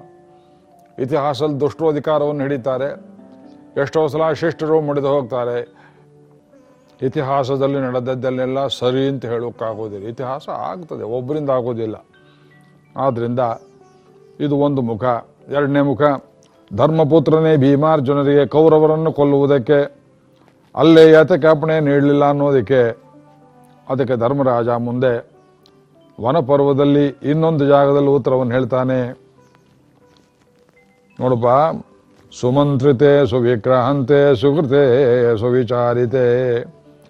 ಇತಿಹಾಸದಲ್ಲಿ ದುಷ್ಟು ಅಧಿಕಾರವನ್ನು ಹಿಡಿತಾರೆ. ಎಷ್ಟೋ ಸಲ ಶಿಷ್ಟರು ಮುಡಿದು ಹೋಗ್ತಾರೆ. ಇತಿಹಾಸದಲ್ಲಿ ನಡೆದದ್ದನ್ನೆಲ್ಲ ಸರಿ ಅಂತ ಹೇಳೋಕ್ಕಾಗೋದಿಲ್ಲ ಇತಿಹಾಸ ಆಗ್ತದೆ, ಒಬ್ಬರಿಂದ ಆಗೋದಿಲ್ಲ ಆದ್ದರಿಂದ ಇದು ಒಂದು ಮುಖ. ಎರಡನೇ ಮುಖ, ಧರ್ಮಪುತ್ರನೇ ಭೀಮಾರ್ಜುನರಿಗೆ ಕೌರವರನ್ನು ಕೊಲ್ಲುವುದಕ್ಕೆ. ಅಲ್ಲೇ ಯಾತಕಾಪಣೆ ನೀಡಲಿಲ್ಲ ಅನ್ನೋದಕ್ಕೆ. ಅದಕ್ಕೆ ಧರ್ಮರಾಜ ಮುಂದೆ ವನಪರ್ವದಲ್ಲಿ ಇನ್ನೊಂದು ಜಾಗದಲ್ಲಿ ಉತ್ತರವನ್ನು ಹೇಳ್ತಾನೆ. ನೋಡಪ್ಪ, ಸುಮಂತ್ರಿತೆ ಸುವಿಗ್ರಹಂತೆ ಸುಕೃತೆ ಸುವಿಚಾರಿತೆ.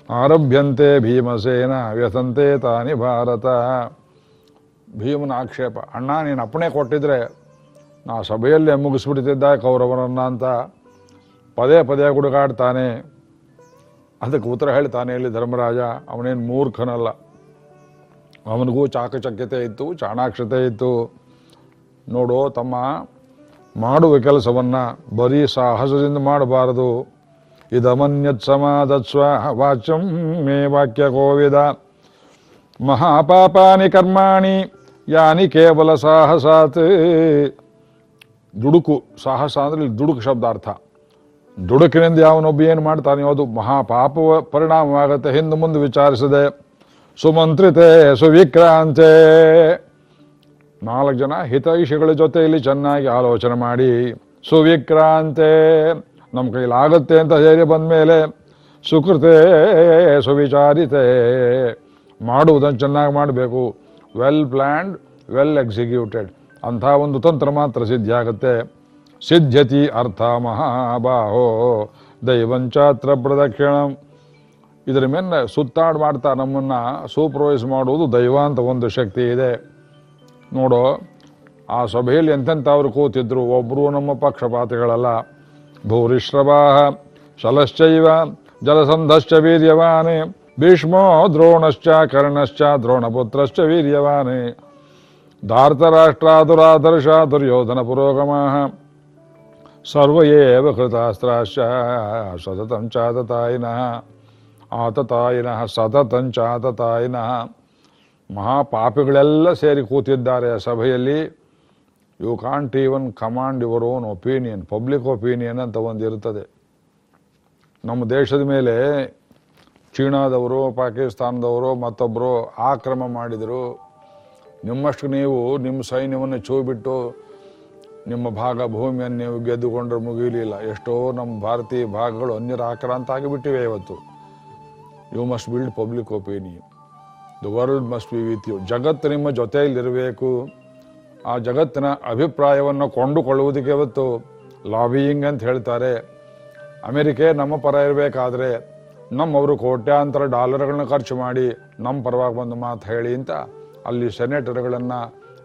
ಆರಭ್ಯಂತೆ ಭೀಮಸೇನ ವ್ಯಸಂತೆ ತಾನಿ ಭಾರತ. ಭೀಮನ ಆಕ್ಷೇಪ, ಅಣ್ಣ, ನೀನು ಅಪ್ಪಣೆ ಕೊಟ್ಟಿದ್ರೆ ನಾ ಸಭೆಯಲ್ಲೇ ಮುಗಿಸ್ಬಿಡ್ತಿದ್ದ ಕೌರವನನ್ನ ಅಂತ ಪದೇ ಪದೇ ಗುಡುಗಾಡ್ತಾನೆ ಅದಕ್ಕೆ ಉತ್ತರ ಹೇಳ್ತಾನೆ ಇಲ್ಲಿ ಧರ್ಮರಾಜ, ಅವನೇನು ಮೂರ್ಖನಲ್ಲ. ಅವನಿಗೂ ಚಾಕಚಕ್ಯತೆ ಇತ್ತು, ಚಾಣಾಕ್ಷತೆ ಇತ್ತು. ನೋಡು ತಮ್ಮ ಮಾಡುವ ಕೆಲಸವನ್ನು ಬರೀ ಸಾಹಸದಿಂದ ಮಾಡಬಾರದು. ಇದಮನ್ಯತ್ ಸಮಾಧತ್ಸ್ವ ವಾಚ್ಯಂ ಮೇ ವಾಕ್ಯ ಕೋವಿದ ಮಹಾಪಾಪಾನಿ ಕರ್ಮಾಣಿ ಯಾನಿ ಕೇವಲ ಸಾಹಸಾತ್. ದುಡುಕು, ಸಾಹಸ ಅಂದ್ರೆ ಇಲ್ಲಿ ದುಡುಕು ಶಬ್ದಾರ್ಥ. ದುಡುಕಿನಿಂದ ಯಾವನೊಬ್ಬ ಏನು ಮಾಡ್ತಾನೆ ಅದು ಮಹಾಪಾಪ ಪರಿಣಾಮವಾಗುತ್ತೆ. ಹಿಂದೆ ಮುಂದೆ ವಿಚಾರಿಸದೆ. ಸುಮಂತ್ರಿತೆ, ಸುವಿಕ್ರಾಂತೆ. ನಾಲ್ಕು ಜನ ಹಿತೈಷಿಗಳ ಜೊತೆಯಲ್ಲಿ ಚೆನ್ನಾಗಿ ಆಲೋಚನೆ ಮಾಡಿ. ಸುವಿಕ್ರಾಂತೆ, ನಮ್ಮ ಕೈಲಾಗುತ್ತೆ ಅಂತ ಹೇಳಿ ಬಂದ ಮೇಲೆ, ಸುಕೃತೆ, ಸುವಿಚಾರಿತೆ. ಮಾಡುವುದನ್ನು ಚೆನ್ನಾಗಿ ಮಾಡಬೇಕು. ವೆಲ್ ಪ್ಲ್ಯಾಂಡ್ ವೆಲ್ ಎಕ್ಸಿಕ್ಯೂಟೆಡ್ ಅಂಥ ಒಂದು ತಂತ್ರ ಮಾತ್ರ ಸಿದ್ಧಿ ಆಗುತ್ತೆ. ಸಿದ್ಧ್ಯತಿ ಅರ್ಥ ಮಹಾಬಾಹೋ ದೈವಂಚಾತ್ರ ಪ್ರದಕ್ಷಿಣಂ ಇದರ ಮೇಲೆ ಸುತ್ತಾಡ್ ಮಾಡ್ತಾ ನಮ್ಮನ್ನು ಸೂಪರ್ವೈಸ್ ಮಾಡುವುದು ದೈವ ಅಂತ ಒಂದು ಶಕ್ತಿ ಇದೆ. ನೋಡು, ಆ ಸಭೆಯಲ್ಲಿ ಎಂತೆಂಥವ್ರು ಕೂತಿದ್ರು ಒಬ್ಬರು ನಮ್ಮ ಪಕ್ಷಪಾತಿಗಳಲ್ಲ. ಭೂರಿಶ್ರವಾಹ, ಶಲಶ್ಚೈವ, ಜಲಸಂಧಶ್ಚ ವೀರ್ಯವಾನೆ. ಭೀಷ್ಮೋ ದ್ರೋಣಶ್ಚ ಕರ್ಣಶ್ಚ ದ್ರೋಣಪುತ್ರಶ್ಚ ವೀರ್ಯವಾನೆ. ಧಾರ್ತರಾಷ್ಟ್ರಾದುರಾದರ್ಶ ದುರ್ಯೋಧನ ಪುರೋಗಮ. ಸರ್ವೇವ ಕೃತಾಸ್ತ್ರಾಶ್ಚ ಸತತಂ ಚಾತತಾಯಿನಃ. ಆತತಾಯಿನಃ ಮಹಾ ಮಹಾಪಾಪಿಗಳೆಲ್ಲ ಸೇರಿ ಕೂತಿದ್ದಾರೆ ಆ ಸಭೆಯಲ್ಲಿ. You can't even command your own opinion public opinion ಅಂತ ಒಂದು ನಮ್ಮ ದೇಶದ ಮೇಲೆ ಚೀನಾದವರು, ಪಾಕಿಸ್ತಾನದವರು ಮತ್ತೊಬ್ಬರು ಆಕ್ರಮ ಮಾಡಿದರು. ನಿಮ್ಮಷ್ಟು ನೀವು ನಿಮ್ಮ ಸೈನ್ಯವನ್ನು ಚೂಬಿಟ್ಟು ನಿಮ್ಮ ಭಾಗ ಭೂಮಿಯನ್ನು ನೀವು ಗೆದ್ದುಕೊಂಡ್ರೆ ಮುಗಿಯಲಿಲ್ಲ. ಎಷ್ಟೋ ನಮ್ಮ ಭಾರತೀಯ ಭಾಗಗಳು ಅನ್ಯರ ಆಕ್ರಾಂತ ಆಗಿಬಿಟ್ಟಿವೆ ಇವತ್ತು. You must build public opinion the world must be with you ಜಗತ್ತು ನಿಮ್ಮ ಜೊತೆಯಲ್ಲಿರಬೇಕು. ಆ ಜಗತ್ತಿನ ಅಭಿಪ್ರಾಯವನ್ನು ಕೊಂಡುಕೊಳ್ಳುವುದಕ್ಕೆ ಇವತ್ತು ಲಾಬಿಯಿಂಗ್ ಅಂತ ಹೇಳ್ತಾರೆ. ಅಮೆರಿಕೆ ನಮ್ಮ ಪರ ಇರಬೇಕಾದ್ರೆ ನಮ್ಮವರು ಕೋಟ್ಯಾಂತರ ಡಾಲರ್ಗಳನ್ನ ಖರ್ಚು ಮಾಡಿ ನಮ್ಮ ಪರವಾಗಿ ಒಂದು ಮಾತು ಹೇಳಿ ಅಂತ ಅಲ್ಲಿ ಸೆನೆಟರ್ಗಳನ್ನು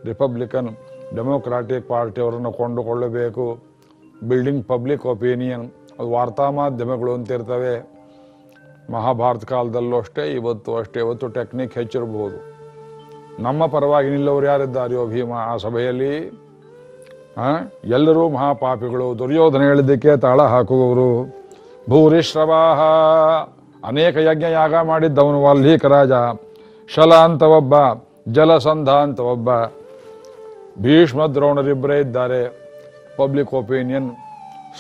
ರಿಪಬ್ಲಿಕನ್ ಡೆಮೊಕ್ರಾಟಿಕ್ ಪಾರ್ಟಿಯವರನ್ನು ಕೊಂಡುಕೊಳ್ಳಬೇಕು. ಬಿಲ್ಡಿಂಗ್ ಪಬ್ಲಿಕ್ ಒಪಿನಿಯನ್, ಅದು ವಾರ್ತಾ ಮಾಧ್ಯಮಗಳು ಅಂತ ಇರ್ತವೆ. ಮಹಾಭಾರತ ಕಾಲದಲ್ಲೂ ಅಷ್ಟೇ, ಇವತ್ತು ಅಷ್ಟೇ, ಇವತ್ತು ಟೆಕ್ನಿಕ್ ಹೆಚ್ಚಿರಬಹುದು. ನಮ್ಮ ಪರವಾಗಿ ನಿಲ್ಲವರು ಯಾರಿದ್ದಾರೆಯೋ ಭೀಮ ಆ ಸಭೆಯಲ್ಲಿ? ಎಲ್ಲರೂ ಮಹಾಪಾಪಿಗಳು, ದುರ್ಯೋಧನ ಹೇಳಿದ್ದಕ್ಕೆ ತಾಳ ಹಾಕುವವರು. ಭೂರಿಶ್ರವಾಹ! ಅನೇಕ ಯಜ್ಞ ಯಾಗ ಮಾಡಿದ್ದವನು ವಾಲ್ಮೀಕ ರಾಜ ಶಲ ಅಂತ ಒಬ್ಬ ಜಲಸಂಧ ಅಂತ ಒಬ್ಬ ಭೀಷ್ಮ ದ್ರೋಣರಿಬ್ಬರೇ ಇದ್ದಾರೆ. ಪಬ್ಲಿಕ್ ಒಪಿನಿಯನ್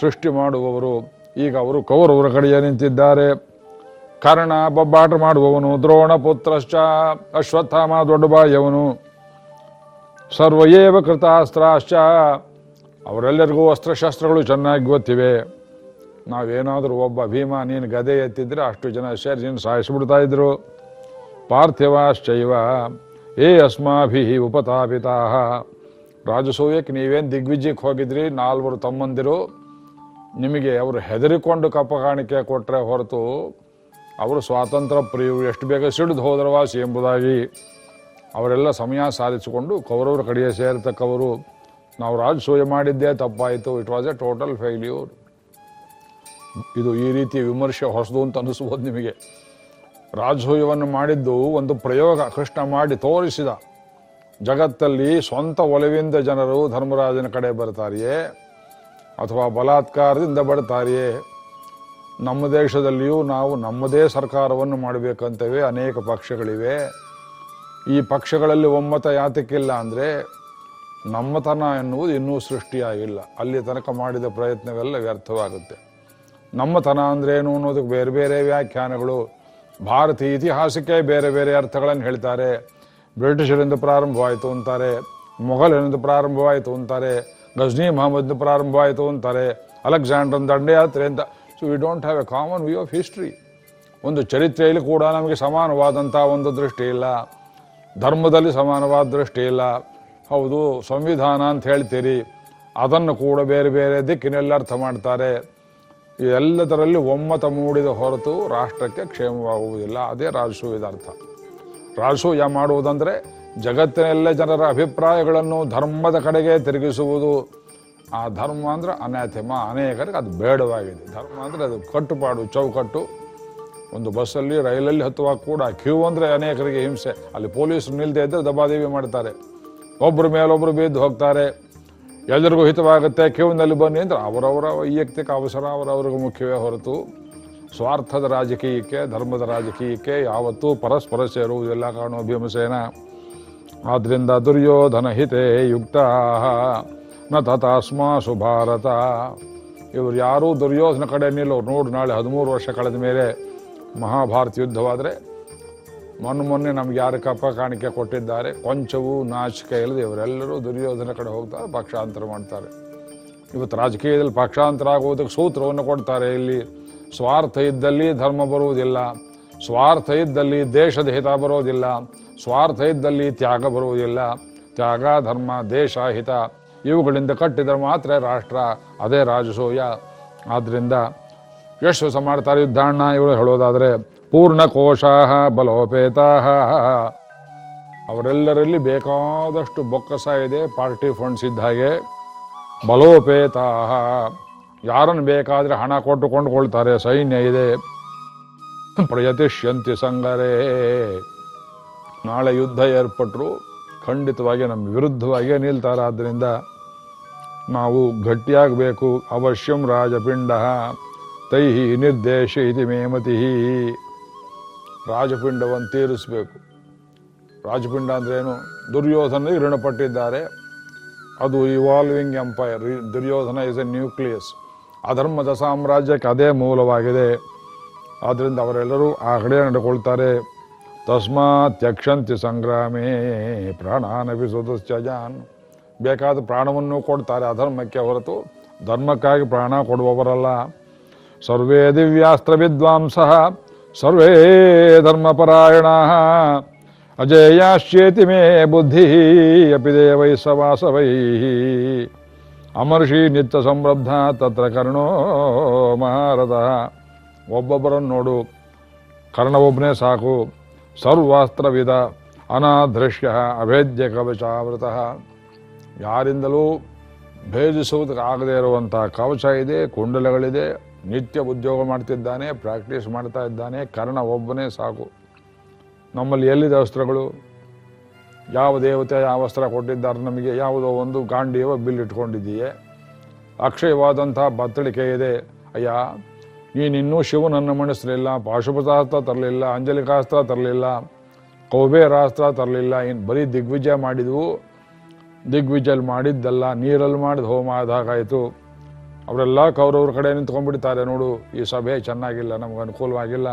ಸೃಷ್ಟಿ ಮಾಡುವವರು. ಈಗ ಅವರು ಕೌರವರ ಕಡೆಯೇ ನಿಂತಿದ್ದಾರೆ. ಕರ್ಣ ಬೊಬ್ಬಾಟ ಮಾಡುವವನು ದ್ರೋಣ ಪುತ್ರಶ್ಚ ಅಶ್ವತ್ಥಾಮ ದೊಡ್ಡ ಬಾಯವನು ಸರ್ವಯೇವ ಕೃತಾಸ್ತ್ರಾಶ್ಚ, ಅವರೆಲ್ಲರಿಗೂ ಅಸ್ತ್ರಶಸ್ತ್ರಗಳು ಚೆನ್ನಾಗಿ ಗೊತ್ತಿವೆ. ನಾವೇನಾದರೂ ಒಬ್ಬ ಭೀಮ ನೀನು ಗದೆ ಎತ್ತಿದ್ರೆ ಅಷ್ಟು ಜನ ಸೇರಿ ನೀನು ಸಾಯಿಸಿಬಿಡ್ತಾ ಇದ್ರು. ಪಾರ್ಥಿವಾಶ್ಚೈವ ಏ ಅಸ್ಮಾಭಿ ಉಪತಾಪಿತಾ. ರಾಜಸೂಯಕ್ಕೆ ನೀವೇನು ದಿಗ್ವಿಜಯಕ್ಕೆ ಹೋಗಿದ್ರಿ, ನಾಲ್ವರು ತಮ್ಮಂದಿರು? ನಿಮಗೆ ಅವರು ಹೆದರಿಕೊಂಡು ಕಪ್ಪ ಕಾಣಿಕೆ ಕೊಟ್ಟರೆ ಹೊರತು ಅವರು ಸ್ವಾತಂತ್ರ್ಯ ಪ್ರಿಯು ಎಷ್ಟು ಬೇಗ ಸಿಡಿದು ಹೋದರವಾಸಿ ಎಂಬುದಾಗಿ ಅವರೆಲ್ಲ ಸಮಯ ಸಾಧಿಸಿಕೊಂಡು ಕೌರವರ ಕಡೆಗೆ ಸೇರತಕ್ಕವರು. ನಾವು ರಾಜಸೂಯ ಮಾಡಿದ್ದೇ ತಪ್ಪಾಯಿತು. It was a total failure ಇದು ಈ ರೀತಿ ವಿಮರ್ಶೆ ಹೊಸದು ಅಂತ ಅನಿಸ್ಬೋದು ನಿಮಗೆ. ರಾಜಸೂಯವನ್ನು ಮಾಡಿದ್ದು ಒಂದು ಪ್ರಯೋಗ ಕೃಷ್ಣ ಮಾಡಿ ತೋರಿಸಿದ. ಜಗತ್ತಲ್ಲಿ ಸ್ವಂತ ಒಲವಿಂದ ಜನರು ಧರ್ಮರಾಜನ ಕಡೆ ಬರ್ತಾರೆಯೇ? ಅಥವಾ ಬಲಾತ್ಕಾರದಿಂದ ಬರ್ತಾರೆಯೇ? ನಮ್ಮ ದೇಶದಲ್ಲಿಯೂ ನಾವು ನಮ್ಮದೇ ಸರ್ಕಾರವನ್ನು ಮಾಡಬೇಕಂತವೇ ಅನೇಕ ಪಕ್ಷಗಳಿವೆ. ಈ ಪಕ್ಷಗಳಲ್ಲಿ ಒಮ್ಮತ ಯಾತಕ್ಕಿಲ್ಲ ಅಂದರೆ ನಮ್ಮತನ ಎನ್ನುವುದು ಇನ್ನೂ ಸೃಷ್ಟಿಯಾಗಿಲ್ಲ. ಅಲ್ಲಿ ತನಕ ಮಾಡಿದ ಪ್ರಯತ್ನವೆಲ್ಲ ವ್ಯರ್ಥವಾಗುತ್ತೆ. ನಮ್ಮತನ ಅಂದ್ರೇನು ಅನ್ನೋದಕ್ಕೆ ಬೇರೆ ಬೇರೆ ವ್ಯಾಖ್ಯಾನಗಳು. ಭಾರತೀಯ ಇತಿಹಾಸಕ್ಕೆ ಬೇರೆ ಬೇರೆ ಅರ್ಥಗಳನ್ನು ಹೇಳ್ತಾರೆ. ಬ್ರಿಟಿಷರಿಂದ ಪ್ರಾರಂಭವಾಯಿತು ಅಂತಾರೆ. ಮೊಘಲರಿಂದ ಪ್ರಾರಂಭವಾಯಿತು ಅಂತಾರೆ. ಗಜ್ನಿ ಮಹಮ್ಮದ್ ಪ್ರಾರಂಭವಾಯಿತು ಅಂತಾರೆ. ಅಲೆಕ್ಸಾಂಡರ್ ದಂಡಯಾತ್ರೆ ಅಂತ. So we don't have a common view of history ಒಂದು ಚರಿತ್ರೆಯಲ್ಲಿ ಕೂಡ ನಮಗೆ ಸಮಾನವಾದಂಥ ಒಂದು ದೃಷ್ಟಿ ಇಲ್ಲ. ಧರ್ಮದಲ್ಲಿ ಸಮಾನವಾದ ದೃಷ್ಟಿ ಇಲ್ಲ. ಹೌದು, ಸಂವಿಧಾನ ಅಂತ ಹೇಳ್ತೀರಿ. ಅದನ್ನು ಕೂಡ ಬೇರೆ ಬೇರೆ ದಿಕ್ಕಿನಲ್ಲಿ ಅರ್ಥ ಮಾಡ್ತಾರೆ. ಎಲ್ಲದರಲ್ಲಿ ಒಮ್ಮತ ಮೂಡಿದ ಹೊರತು ರಾಷ್ಟ್ರಕ್ಕೆ ಕ್ಷೇಮವಾಗುವುದಿಲ್ಲ. ಅದೇ ರಾಜಸೂಯದ ಅರ್ಥ ರಾಜಸೂಯ ಮಾಡುವುದಂದರೆ ಜಗತ್ತಿನಲ್ಲೇ ಜನರ ಅಭಿಪ್ರಾಯಗಳನ್ನು ಧರ್ಮದ ಕಡೆಗೆ ತಿರುಗಿಸುವುದು. ಆ ಧರ್ಮ ಅಂದ್ರೆ ಅನಾಥೆಮ, ಅನೇಕರಿಗೆ ಅದು ಬೇಡವಾಗಿದೆ. ಧರ್ಮ ಅಂದರೆ ಅದು ಕಟ್ಟುಪಾಡು, ಚೌಕಟ್ಟು. ಒಂದು ಬಸ್ಸಲ್ಲಿ, ರೈಲಲ್ಲಿ ಹತ್ತುವಾಗ ಕೂಡ ಕ್ಯೂ ಅಂದರೆ ಅನೇಕರಿಗೆ ಹಿಂಸೆ. ಅಲ್ಲಿ ಪೊಲೀಸರು ನಿಲ್ಲದೆ ಇದ್ದರೆ ದಬಾದೇವಿ ಮಾಡ್ತಾರೆ. ಒಬ್ಬರ ಮೇಲೊಬ್ಬರು ಬಿದ್ದು ಹೋಗ್ತಾರೆ. ಎಲ್ಲರಿಗೂ ಹಿತವಾಗುತ್ತೆ. ಕ್ಯೂನಲ್ಲಿ ಬನ್ನಿ ಅಂದ್ರೆ ಅವರವರ ವೈಯಕ್ತಿಕ ಅವಸರ, ಅವರವ್ರಿಗೂ ಮುಖ್ಯವೇ ಹೊರತು ಸ್ವಾರ್ಥದ ರಾಜಕೀಯಕ್ಕೆ, ಧರ್ಮದ ರಾಜಕೀಯಕ್ಕೆ ಯಾವತ್ತೂ ಪರಸ್ಪರ ಸೇರುವುದಿಲ್ಲ ಕಾಣೋ ಭೀಮಸೇನ. ಆದ್ದರಿಂದ ದುರ್ಯೋಧನ ಹಿತೇ ಯುಕ್ತ. ನ ತಥಾಸ್ಮಾಸು ಭಾರತ. ಇವರು ಯಾರೂ ದುರ್ಯೋಧನ ಕಡೆ ನಿಲ್ಲೋರು ನೋಡು, ನಾಳೆ ಹದಿಮೂರು ವರ್ಷ ಕಳೆದ ಮೇಲೆ ಮಹಾಭಾರತ ಯುದ್ಧವಾದರೆ ಮೊನ್ನೆ ಮೊನ್ನೆ ನಮ್ಗೆ ಯಾರು ಕಪ್ಪ ಕಾಣಿಕೆ ಕೊಟ್ಟಿದ್ದಾರೆ, ಕೊಂಚವೂ ನಾಚಿಕೆ ಇಲ್ಲದೆ ಇವರೆಲ್ಲರೂ ದುರ್ಯೋಧನ ಕಡೆ ಹೋಗ್ತಾ ಪಕ್ಷಾಂತರ ಮಾಡ್ತಾರೆ. ಇವತ್ತು ರಾಜಕೀಯದಲ್ಲಿ ಪಕ್ಷಾಂತರ ಆಗುವುದಕ್ಕೆ ಸೂತ್ರವನ್ನು ಕೊಡ್ತಾರೆ, ಇಲ್ಲಿ ಸ್ವಾರ್ಥ ಇದ್ದಲ್ಲಿ ಧರ್ಮ ಬರುವುದಿಲ್ಲ, ಸ್ವಾರ್ಥ ಇದ್ದಲ್ಲಿ ದೇಶದ ಹಿತ ಬರೋದಿಲ್ಲ ಸ್ವಾರ್ಥ ಇದ್ದಲ್ಲಿ ತ್ಯಾಗ ಬರುವುದಿಲ್ಲ, ತ್ಯಾಗ, ಧರ್ಮ, ದೇಶ, ಹಿತ, ಇವುಗಳಿಂದ ಕಟ್ಟಿದರೆ ಮಾತ್ರ ರಾಷ್ಟ್ರ, ಅದೇ ರಾಜಸೂಯ. ಆದ್ದರಿಂದ ಎಷ್ಟು ದಿವಸ ಮಾಡ್ತಾರೆ ಯುದ್ಧಾಣ್ಣ, ಇವರು ಹೇಳೋದಾದರೆ ಪೂರ್ಣ ಬಲೋಪೇತಾಹ. ಬಲೋಪೇತಾ ಅವರೆಲ್ಲರಲ್ಲಿ ಬೇಕಾದಷ್ಟು ಬೊಕ್ಕಸ ಇದೆ, ಪಾರ್ಟಿ ಫಂಡ್ಸ್ ಇದ್ದ ಹಾಗೆ. ಬಲೋಪೇತಾಹ. ಯಾರನ್ನು ಬೇಕಾದರೆ ಹಣ ಕೊಟ್ಟು ಕೊಂಡುಕೊಳ್ತಾರೆ, ಸೈನ್ಯ ಇದೆ. ಪ್ರಯತಿಷ್ಯಂತಿ ಸಂಗರೇ. ನಾಳೆ ಯುದ್ಧ ಏರ್ಪಟ್ಟರು ಖಂಡಿತವಾಗಿ ನಮ್ಮ ವಿರುದ್ಧವಾಗಿಯೇ ನಿಲ್ತಾರೆ. ಆದ್ದರಿಂದ ನಾವು ಗಟ್ಟಿಯಾಗಬೇಕು. ಅವಶ್ಯಂ ರಾಜಪಿಂಡ. ತೈಹಿ ನಿರ್ದೇಶ ಇತಿ ಮೇಮತಿ ರಾಜಪಿಂಡವನ್ನು ತೀರಿಸಬೇಕು. ರಾಜಪಿಂಡ ಅಂದ್ರೇನು ದುರ್ಯೋಧನಿಗೆ ಋಣಪಟ್ಟಿದ್ದಾರೆ ಅದು evolving empire. Duryodhana is a nucleus ಅಧರ್ಮದ ಸಾಮ್ರಾಜ್ಯಕ್ಕೆ ಅದೇ ಮೂಲವಾಗಿದೆ. ಆದ್ದರಿಂದ ಅವರೆಲ್ಲರೂ ಆ ಕಡೆ ನಡ್ಕೊಳ್ತಾರೆ ತಸ್ಮಾತ್ ಯಕ್ಷಂತಿ ಸಂಗ್ರಾಮೇ ಪ್ರಾಣಾನಪಿ ಸುದುಶ್ಚಜಾನ್ ಬೇಕಾದ ಪ್ರಾಣವನ್ನು ಕೊಡ್ತಾರೆ ಅಧರ್ಮಕ್ಕೆ ಹೊರತು. ಧರ್ಮಕ್ಕಾಗಿ ಪ್ರಾಣ ಕೊಡುವವರಲ್ಲ. ಸರ್ವೇ ದಿವ್ಯಾಸ್ತ್ರ ವಿದ್ವಾಂಸ. ಸರ್ವೇ ಧರ್ಮಪರಾಯಣ. ಅಜೇಯಾಶ್ಚೇತಿ ಮೇ ಬುದ್ಧಿ ಅಪಿ ದೇವೈ ಸವಾಸವೈ. ಅಮರ್ಷಿ ನಿತ್ಯ ಸಮೃದ್ಧ ತತ್ರ ಕರ್ಣೋ ಮಹಾರಥ. ಒಬ್ಬೊಬ್ಬರನ್ನು ನೋಡು ಕರ್ಣ ಒಬ್ಬನೇ ಸಾಕು, ಸರ್ವಾಸ್ತ್ರವಿದ, ಅನಾದೃಶ್ಯ, ಅಭೇದ್ಯ ಕವಚಾವೃತ. ಯಾರಿಂದಲೂ ಭೇದಿಸುವುದಕ್ಕೆ ಆಗದೇ ಇರುವಂಥ ಕವಚ ಇದೆ, ಕುಂಡಲಗಳಿದೆ ನಿತ್ಯ ಉದ್ಯೋಗ ಮಾಡ್ತಿದ್ದಾನೆ ಪ್ರಾಕ್ಟೀಸ್ ಮಾಡ್ತಾ ಇದ್ದಾನೆ, ಕರ್ಣ ಒಬ್ಬನೇ ಸಾಕು. ನಮ್ಮಲ್ಲಿ ಎಲ್ಲಿದೆ ಅಸ್ತ್ರಗಳು? ಯಾವ ದೇವತೆ ಯಾವ ಅಸ್ತ್ರ ಕೊಟ್ಟಿದ್ದಾರೆ ನಮಗೆ? ಯಾವುದೋ ಒಂದು ಗಾಂಡಿಯವ ಬಿಲ್ ಇಟ್ಕೊಂಡಿದ್ದೀಯೇ. ಅಕ್ಷಯವಾದಂಥ ಬತ್ತಳಿಕೆ ಇದೆ. ಅಯ್ಯ, ನೀನಿನ್ನೂ ಶಿವನನ್ನು ಮಣಿಸಲಿಲ್ಲ, ಪಾಶುಪತಾಸ್ತ್ರ ತರಲಿಲ್ಲ, ಅಂಜಲಿಕಾಸ್ತ್ರ ತರಲಿಲ್ಲ, ಕೌಬೇರಾಸ್ತ್ರ ತರಲಿಲ್ಲ ಇನ್ನು ಬರೀ ದಿಗ್ವಿಜಯ ಮಾಡಿದವು? ದಿಗ್ವಿಜಯಲ್ಲಿ ಮಾಡಿದ್ದಲ್ಲ, ನೀರಲ್ಲಿ ಮಾಡಿದ ಹೋಮ ಆದಾಗಾಯಿತು ಅವರೆಲ್ಲ ಕೌರವ್ರ ಕಡೆ ನಿಂತ್ಕೊಂಡ್ಬಿಡ್ತಾರೆ. ನೋಡು, ಈ ಸಭೆ ಚೆನ್ನಾಗಿಲ್ಲ, ನಮ್ಗೆ ಅನುಕೂಲವಾಗಿಲ್ಲ.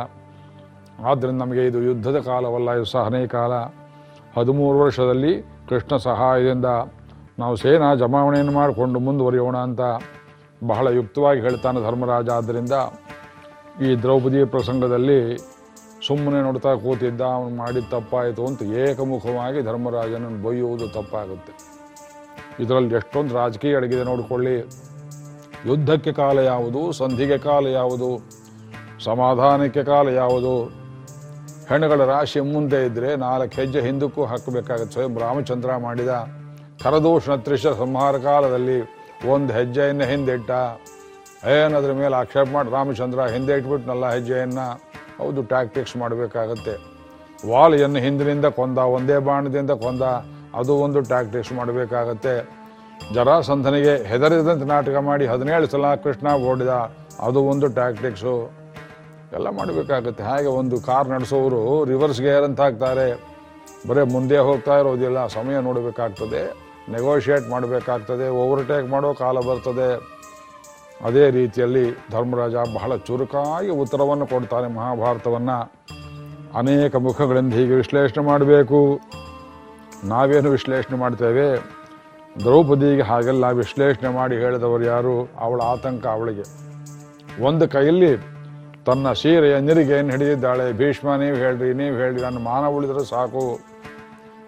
ಆದ್ದರಿಂದ ನಮಗೆ ಇದು ಯುದ್ಧದ ಕಾಲವಲ್ಲ, ಇದು ಸಹನೆ ಕಾಲ. ಹದಿಮೂರು ವರ್ಷದಲ್ಲಿ ಕೃಷ್ಣ ಸಹಾಯದಿಂದ ನಾವು ಸೇನಾ ಜಮಾವಣೆಯನ್ನು ಮಾಡಿಕೊಂಡು ಮುಂದುವರಿಯೋಣ ಅಂತ ಬಹಳ ಯುಕ್ತವಾಗಿ ಹೇಳ್ತಾನೆ ಧರ್ಮರಾಜ. ಆದ್ದರಿಂದ ಈ ದ್ರೌಪದಿ ಪ್ರಸಂಗದಲ್ಲಿ ಸುಮ್ಮನೆ ನೋಡ್ತಾ ಕೂತಿದ್ದ, ಅವನು ಮಾಡಿದ ತಪ್ಪಾಯಿತು ಅಂತ ಏಕಮುಖವಾಗಿ ಧರ್ಮರಾಜನನ್ನು ಬೊಯ್ಯುವುದು ತಪ್ಪಾಗುತ್ತೆ. ಇದರಲ್ಲಿ ಎಷ್ಟೊಂದು ರಾಜಕೀಯ ಅಡಗಿದೆ ನೋಡಿಕೊಳ್ಳಿ. ಯುದ್ಧಕ್ಕೆ ಕಾಲ ಯಾವುದು, ಸಂಧಿಗೆ ಕಾಲ ಯಾವುದು, ಸಮಾಧಾನಕ್ಕೆ ಕಾಲ ಯಾವುದು? ಹೆಣ್ಣುಗಳ ರಾಶಿ ಮುಂದೆ ಇದ್ದರೆ ನಾಲ್ಕು ಹೆಜ್ಜೆ ಹಿಂದಕ್ಕೂ ಹಾಕಬೇಕಾಗುತ್ತೆ. ಸ್ವಯಂ ರಾಮಚಂದ್ರ ಮಾಡಿದ ಕರದೂಷಣ ತ್ರಿಶ ಸಂಹಾರ ಕಾಲದಲ್ಲಿ ಒಂದು ಹೆಜ್ಜೆಯನ್ನು ಹಿಂದಿಟ್ಟ. ಏನದ್ರ ಮೇಲೆ ಆಕ್ಷೇಪ ಮಾಡಿ ರಾಮಚಂದ್ರ ಹಿಂದೆ ಇಟ್ಬಿಟ್ನಲ್ಲ ಹೆಜ್ಜೆಯನ್ನು ಹೌದು ಟ್ಯಾಕ್ಟಿಕ್ಸ್ ಮಾಡಬೇಕಾಗತ್ತೆ. ವಾಲಿಯನ್ನು ಹಿಂದಿನಿಂದ ಕೊಂದ, ಒಂದೇ ಬಾಣದಿಂದ ಕೊಂದ, ಅದು ಒಂದು ಟ್ಯಾಕ್ಟಿಕ್ಸ್ ಮಾಡಬೇಕಾಗತ್ತೆ. ಜರಾಸಂಧನಿಗೆ ಹೆದರಿದಂತೆ ನಾಟಕ ಮಾಡಿ ಹದಿನೇಳು ಸಲ ಕೃಷ್ಣ ಓಡಿದ ಅದು ಒಂದು ಟ್ಯಾಕ್ಟಿಕ್ಸು ಎಲ್ಲ ಮಾಡಬೇಕಾಗುತ್ತೆ. ಹಾಗೆ ಒಂದು ಕಾರ್ ನಡೆಸೋರು ರಿವರ್ಸ್ ಗೇರ್ ಅಂತ ಹಾಕ್ತಾರೆ. ಬರೀ ಮುಂದೆ ಹೋಗ್ತಾ ಇರೋದಿಲ್ಲ, ಸಮಯ ನೋಡಬೇಕಾಗ್ತದೆ ನೆಗೋಷಿಯೇಟ್ ಮಾಡಬೇಕಾಗ್ತದೆ ಓವರ್ಟೇಕ್ ಮಾಡೋ ಕಾಲ ಬರ್ತದೆ. ಅದೇ ರೀತಿಯಲ್ಲಿ ಧರ್ಮರಾಜ ಬಹಳ ಚುರುಕಾಗಿ ಉತ್ತರವನ್ನು ಕೊಡ್ತಾನೆ ಮಹಾಭಾರತವನ್ನು. ಅನೇಕ ಮುಖಗಳಿಂದ ಹೀಗೆ ವಿಶ್ಲೇಷಣೆ ಮಾಡಬೇಕು. ನಾವೇನು ವಿಶ್ಲೇಷಣೆ ಮಾಡ್ತೇವೆ? ದ್ರೌಪದಿಗೆ ಹಾಗೆಲ್ಲ ವಿಶ್ಲೇಷಣೆ ಮಾಡಿ ಹೇಳಿದವರು ಯಾರು? ಅವಳ ಆತಂಕ ಅವಳಿಗೆ. ಒಂದು ಕೈಯಲ್ಲಿ ತನ್ನ ಸೀರೆಯ ನಿರಿಗೆಯನ್ನು ಹಿಡಿದಿದ್ದಾಳೆ. ಭೀಷ್ಮ, ನೀವು ಹೇಳ್ರಿ ನೀವು ಹೇಳ್ರಿ, ನನ್ನ ಮಾನ ಉಳಿದ್ರೆ ಸಾಕು.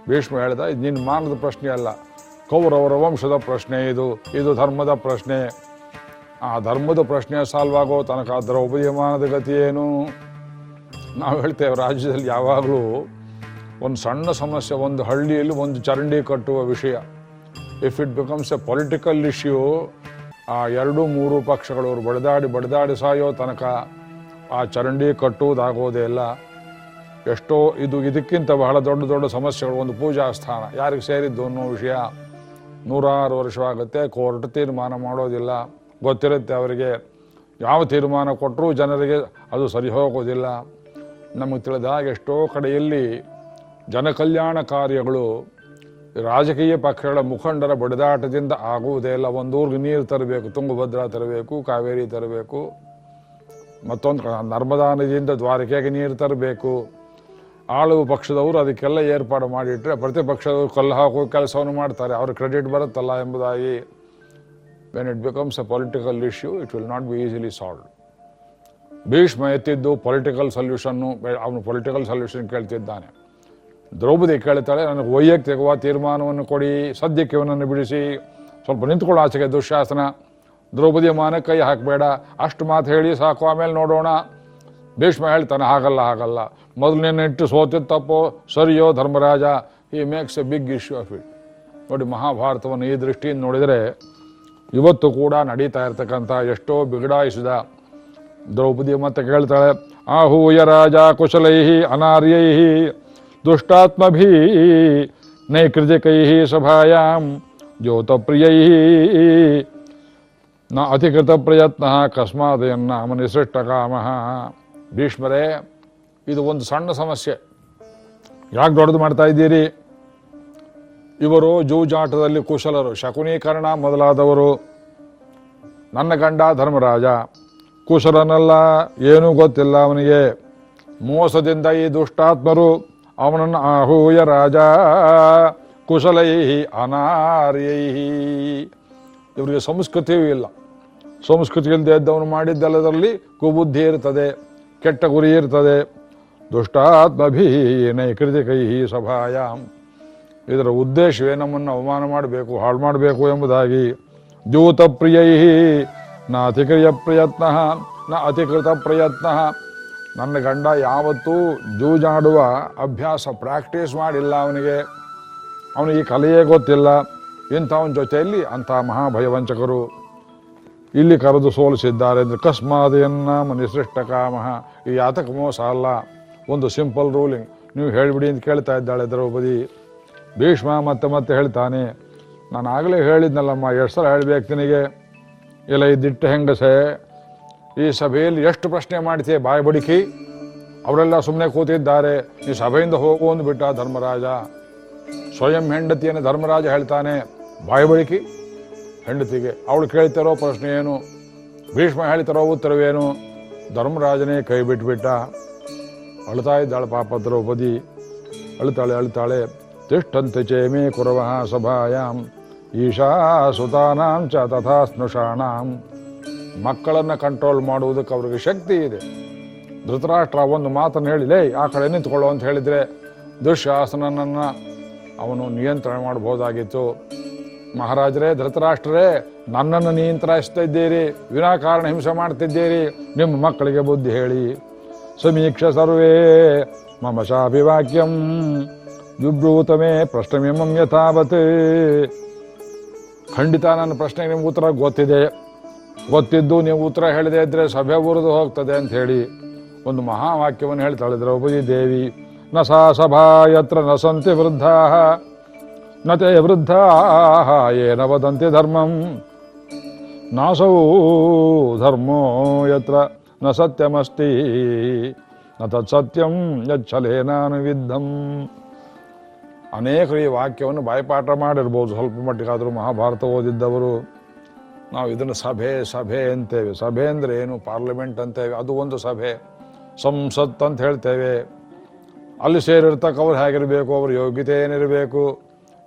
ಭೀಷ್ಮ ಹೇಳ್ದ ಇದು ನಿನ್ನ ಮಾನದ ಪ್ರಶ್ನೆ ಅಲ್ಲ, ಕೌರವರ ವಂಶದ ಪ್ರಶ್ನೆ ಇದು ಇದು ಧರ್ಮದ ಪ್ರಶ್ನೆ. ಆ ಧರ್ಮದ ಪ್ರಶ್ನೆ ಸಾಲ್ವ್ ಆಗೋ ತನಕ ದ್ರೌಪದಿಯ ಮಾನದ ಏನು? ನಾವು ಹೇಳ್ತೇವೆ, ರಾಜ್ಯದಲ್ಲಿ ಯಾವಾಗಲೂ ಒಂದು ಸಣ್ಣ ಸಮಸ್ಯೆ, ಒಂದು ಹಳ್ಳಿಯಲ್ಲಿ ಒಂದು ಚರಂಡಿ ಕಟ್ಟುವ ವಿಷಯ. If it becomes a political issue ಆ ಎರಡು ಮೂರು ಪಕ್ಷಗಳವರು ಬಡಿದಾಡಿ ಬಡಿದಾಡಿ ಸಾಯೋ ತನಕ ಆ ಚರಂಡಿ ಕಟ್ಟುವುದಾಗೋದೇ ಇಲ್ಲ. ಎಷ್ಟೋ ಇದು ಇದಕ್ಕಿಂತ ಬಹಳ ದೊಡ್ಡ ದೊಡ್ಡ ಸಮಸ್ಯೆಗಳು. ಒಂದು ಪೂಜಾ ಸ್ಥಾನ ಯಾರಿಗೆ ಸೇರಿದ್ದು ಅನ್ನೋ ವಿಷಯ ನೂರಾರು ವರ್ಷವಾಗುತ್ತೆ. ಕೋರ್ಟ್ ತೀರ್ಮಾನ ಮಾಡೋದಿಲ್ಲ. ಗೊತ್ತಿರುತ್ತೆ ಅವರಿಗೆ ಯಾವ ತೀರ್ಮಾನ ಕೊಟ್ಟರೂ ಜನರಿಗೆ ಅದು ಸರಿ ಹೋಗೋದಿಲ್ಲ. ನಮಗೆ ತಿಳಿದಾಗ ಎಷ್ಟೋ ಕಡೆಯಲ್ಲಿ ಜನಕಲ್ಯಾಣ ಕಾರ್ಯಗಳು ರಾಜಕೀಯ ಪಕ್ಷಗಳ ಮುಖಂಡರ ಬಡಿದಾಟದಿಂದ ಆಗುವುದೇ ಇಲ್ಲ. ಒಂದೂರಿಗೆ ನೀರು ತರಬೇಕು, ತುಂಗಭದ್ರಾ ತರಬೇಕು, ಕಾವೇರಿ ತರಬೇಕು, ಮತ್ತೊಂದು ನರ್ಮದಾ ನದಿಯಿಂದ ದ್ವಾರಕೆಗೆ ನೀರು ತರಬೇಕು. ಆಳುವ ಪಕ್ಷದವರು ಅದಕ್ಕೆಲ್ಲ ಏರ್ಪಾಡು ಮಾಡಿಟ್ಟರೆ ಪ್ರತಿಪಕ್ಷದವರು ಕಲ್ಲು ಹಾಕುವ ಕೆಲಸವನ್ನು ಮಾಡ್ತಾರೆ. ಅವ್ರ ಕ್ರೆಡಿಟ್ ಬರುತ್ತಲ್ಲ ಎಂಬುದಾಗಿ when it becomes a political issue it will not be easily solve Bhishma ಎತ್ತಿದ್ದು political ಸೊಲ್ಯೂಷನ್ನು ಅವನು ಪೊಲಿಟಿಕಲ್ ಸೊಲ್ಯೂಷನ್ ಕೇಳ್ತಿದ್ದಾನೆ. ದ್ರೌಪದಿ ಕೇಳ್ತಾಳೆ, ನನಗೆ ವೈಯಕ್ತಿಕವ ತೀರ್ಮಾನವನ್ನು ಕೊಡಿ, ಸದ್ಯಕ್ಕೆ ಇವನನ್ನು ಬಿಡಿಸಿ. ಸ್ವಲ್ಪ ನಿಂತ್ಕೊಳ್ಳೋ ಆಚೆಗೆ ದುಶ್ಯಾಸನ ದ್ರೌಪದಿಯ ಮಾನ ಕೈ ಹಾಕಬೇಡ. ಅಷ್ಟು ಮಾತು ಹೇಳಿ ಸಾಕು, ಆಮೇಲೆ ನೋಡೋಣ. ಭೀಷ್ಮ ಹೇಳ್ತಾನೆ, ಹಾಗಲ್ಲ ಹಾಗಲ್ಲ. ಮೊದಲನೇ ಇಟ್ಟು ಸೋತಿದ್ದು ತಪ್ಪೋ. ಸರಿಯೋ Dharmaraja. He makes a big issue of it ನೋಡಿ, ಮಹಾಭಾರತವನ್ನು ಈ ದೃಷ್ಟಿಯಿಂದ ನೋಡಿದರೆ ಇವತ್ತು ಕೂಡ ನಡೀತಾ ಇರ್ತಕ್ಕಂಥ ಎಷ್ಟೋ ಬಿಗಡಾಯಿಸಿದ ದ್ರೌಪದಿ ಮತ್ತೆ ಕೇಳ್ತಾಳೆ, ಆಹೂಯ ರಾಜ ಕುಶಲೈಹಿ ಅನಾರ್ಯೈ. ದುಷ್ಟಾತ್ಮಭಿ ನೈಕೃತಿಕೈ ಸಭಾಂ ಜ್ಯೋತಪ್ರಿಯೈ ನ ಅಧಿಕೃತ ಪ್ರಯತ್ನ ಕಸ್ಮಾದಯನ್ನ ಕಾಮ ಭೀಷ್ಮರೇ, ಇದು ಒಂದು ಸಣ್ಣ ಸಮಸ್ಯೆ. ಯಾಕೆ ದೊಡ್ಡದು ಮಾಡ್ತಾ ಇದ್ದೀರಿ? ಇವರು ಜೂಜಾಟದಲ್ಲಿ ಕುಶಲರು, ಶಕುನೀಕರಣ ಮೊದಲಾದವರು. ನನ್ನ ಗಂಡ ಧರ್ಮರಾಜ, ಕುಶಲನಲ್ಲ, ಏನೂ ಗೊತ್ತಿಲ್ಲ ಅವನಿಗೆ. ಮೋಸದಿಂದ ಈ ದುಷ್ಟಾತ್ಮರು ಅವನನ್ನು ಆಹೂಯ ರಾಜ, ಕುಶಲೈ, ಅನಾರ್ಯೈ. ಇವರಿಗೆ ಸಂಸ್ಕೃತಿಯೂ ಇಲ್ಲ. ಸಂಸ್ಕೃತಿ ಇಲ್ಲದೆ ಇದ್ದವನು ಮಾಡಿದ್ದೆಲ್ಲದರಲ್ಲಿ ಕುಬುದ್ಧಿ ಇರ್ತದೆ, ಕೆಟ್ಟ ಗುರಿ ಇರ್ತದೆ. ದುಷ್ಟಾತ್ಮಭಿ ನೈಕೃತಿಕೈ ಸಭಾಯಾಮ್ ಇದರ ಉದ್ದೇಶವೇ ನಮ್ಮನ್ನು ಅವಮಾನ ಮಾಡಬೇಕು, ಹಾಳು ಮಾಡಬೇಕು ಎಂಬುದಾಗಿ. ದ್ಯೂತ ಪ್ರಿಯೈ ನ ಅತಿಕ್ರಿಯ ಪ್ರಯತ್ನ ನ ಅತಿಕೃತ ಪ್ರಯತ್ನ ನನ್ನ ಗಂಡ ಯಾವತ್ತೂ ಜೂಜಾಡುವ ಅಭ್ಯಾಸ ಪ್ರಾಕ್ಟೀಸ್ ಮಾಡಿಲ್ಲ ಅವನಿಗೆ. ಅವನಿಗೆ ಕಲೆಯೇ ಗೊತ್ತಿಲ್ಲ. ಇಂಥವನ ಜೊತೆಯಲ್ಲಿ ಅಂಥ ಮಹಾಭಯವಂಚಕರು. ಇಲ್ಲಿ ಕರೆದು ಸೋಲಿಸಿದ್ದಾರೆ ಅಂದರೆ ಕಸ್ಮಾದಯನ್ನ ಮನಿಸೃಷ್ಟ ಕಾಮಹ ಈ ಯಾತಕ ಮೋಸ ಅಲ್ಲ. ಒಂದು ಸಿಂಪಲ್ ರೂಲಿಂಗ್ ನೀವು ಹೇಳಿಬಿಡಿ ಅಂತ ಕೇಳ್ತಾ ಇದ್ದಾಳೆ ದ್ರೌಪದಿ. ಭೀಷ್ಮ ಮತ್ತೆ ಮತ್ತೆ ಹೇಳ್ತಾನೆ. ನಾನು ಆಗಲೇ ಹೇಳಿದ್ನಲ್ಲಮ್ಮ, ಎಷ್ಟು ಸಲ ಹೇಳಬೇಕು ನಿನಗೆ? ಇಲ್ಲ ಇದ್ದಿಟ್ಟ ಹೆಂಗಸೆ? ಈ ಸಭೆಯಲ್ಲಿ ಎಷ್ಟು ಪ್ರಶ್ನೆ ಮಾಡ್ತೀಯ ಬಾಯಿ ಬಡಿಕಿ? ಅವರೆಲ್ಲ ಸುಮ್ಮನೆ ಕೂತಿದ್ದಾರೆ. ಈ ಸಭೆಯಿಂದ ಹೋಗು ಅಂದ್ಬಿಟ್ಟ ಧರ್ಮರಾಜ. ಸ್ವಯಂ ಹೆಂಡತಿಯನ್ನು ಧರ್ಮರಾಜ ಹೇಳ್ತಾನೆ. ಬಾಯಿ ಬಳಿಕಿ ಹೆಂಡತಿಗೆ ಅವಳು ಕೇಳ್ತಿರೋ ಪ್ರಶ್ನೆ ಏನು? ಭೀಷ್ಮ ಹೇಳ್ತಿರೋ ಉತ್ತರವೇನು? ಧರ್ಮರಾಜನೇ ಕೈ ಬಿಟ್ಬಿಟ್ಟ. ಅಳ್ತಾ ಇದ್ದಾಳೆ ಪಾಪ ದ್ರೌಪದಿ. ಅಳ್ತಾಳೆ ಅಳ್ತಾಳೆ. ತಿಷ್ಟಂತೆ ಚೇಮೇ ಕುರವಃ ಸಭಾಯಾಂ. ಈಶಾ ಸುತಾನಾಂ ಚ ತಥಾ ಸ್ನುಷಾಣಾಂ. ಮಕ್ಕಳನ್ನು ಕಂಟ್ರೋಲ್ ಮಾಡುವುದಕ್ಕೆ ಅವ್ರಿಗೆ ಶಕ್ತಿ ಇದೆ. ಧೃತರಾಷ್ಟ್ರ ಒಂದು ಮಾತನ್ನು ಹೇಳಿಲೇ ಆ ಕಡೆ ನಿಂತ್ಕೊಳ್ಳೋ ಅಂತ ಹೇಳಿದರೆ ದುಶ್ಯಾಸನನನ್ನು ಅವನು ನಿಯಂತ್ರಣ ಮಾಡಬಹುದಾಗಿತ್ತು. ಮಹಾರಾಜರೇ, ಧೃತರಾಷ್ಟ್ರರೇ, ನನ್ನನ್ನು ನಿಯಂತ್ರಿಸ್ತಾ ಇದ್ದೀರಿ ವಿನಾಕಾರಣ ಹಿಂಸೆ ಮಾಡ್ತಿದ್ದೀರಿ, ನಿಮ್ಮ ಮಕ್ಕಳಿಗೆ ಬುದ್ಧಿ ಹೇಳಿ. ಸಮೀಕ್ಷ ಸರ್ವೇ, ಮಮ ಶಾಭಿವಾಕ್ಯಂ ಪ್ರಶ್ನೆ ಪ್ರಶ್ನಮಿಮಂ ಯಥಾವತ್. ಖಂಡಿತ ನನ್ನ ಪ್ರಶ್ನೆಗೆ ನಿಮ್ಗೆ ಉತ್ತರ ಗೊತ್ತಿದೆ. ಗೊತ್ತಿದ್ದು ನೀವು ಉತ್ತರ ಹೇಳಿದೆ ಇದ್ರೆ ಸಭೆ ಉರಿದು ಹೋಗ್ತದೆ ಅಂತ ಹೇಳಿ ಒಂದು ಮಹಾವಾಕ್ಯವನ್ನು ಹೇಳ್ತಾಳೆ ದ್ರೌಪದಿ ದೇವಿ, ನ ಸಾ ಸಭಾ ಯತ್ರ ನ ಸಂತಿ ವೃದ್ಧಾ ತೇ ವೃದ್ಧಾ ಏನ ವದಂತಿ ಧರ್ಮಂ, ನಾಸೌ ಧರ್ಮೋ ಯತ್ರ ನ ಸತ್ಯಮಸ್ತಿ, ನ ತತ್ಸತ್ಯಂ ಯಚ್ಛಲೇನಾನುವಿದ್ಧಂ ಅನೇಕರು ಈ ವಾಕ್ಯವನ್ನು ಬಾಯಿಪಾಠ ಮಾಡಿರ್ಬೋದು, ಸ್ವಲ್ಪ ಮಟ್ಟಿಗಾದರೂ ಮಹಾಭಾರತ ಓದಿದ್ದವರು. ನಾವು ಇದನ್ನು ಸಭೆ ಸಭೆ ಅಂತೇವೆ. ಸಭೆ ಅಂದರೆ ಏನು? ಪಾರ್ಲಿಮೆಂಟ್ ಅಂತೇವೆ. ಅದು ಒಂದು ಸಭೆ. ಸಂಸತ್ ಅಂತ ಹೇಳ್ತೇವೆ. ಅಲ್ಲಿ ಸೇರಿರ್ತಕ್ಕವ್ರು ಹೇಗಿರಬೇಕು? ಅವ್ರ ಯೋಗ್ಯತೆ ಏನಿರಬೇಕು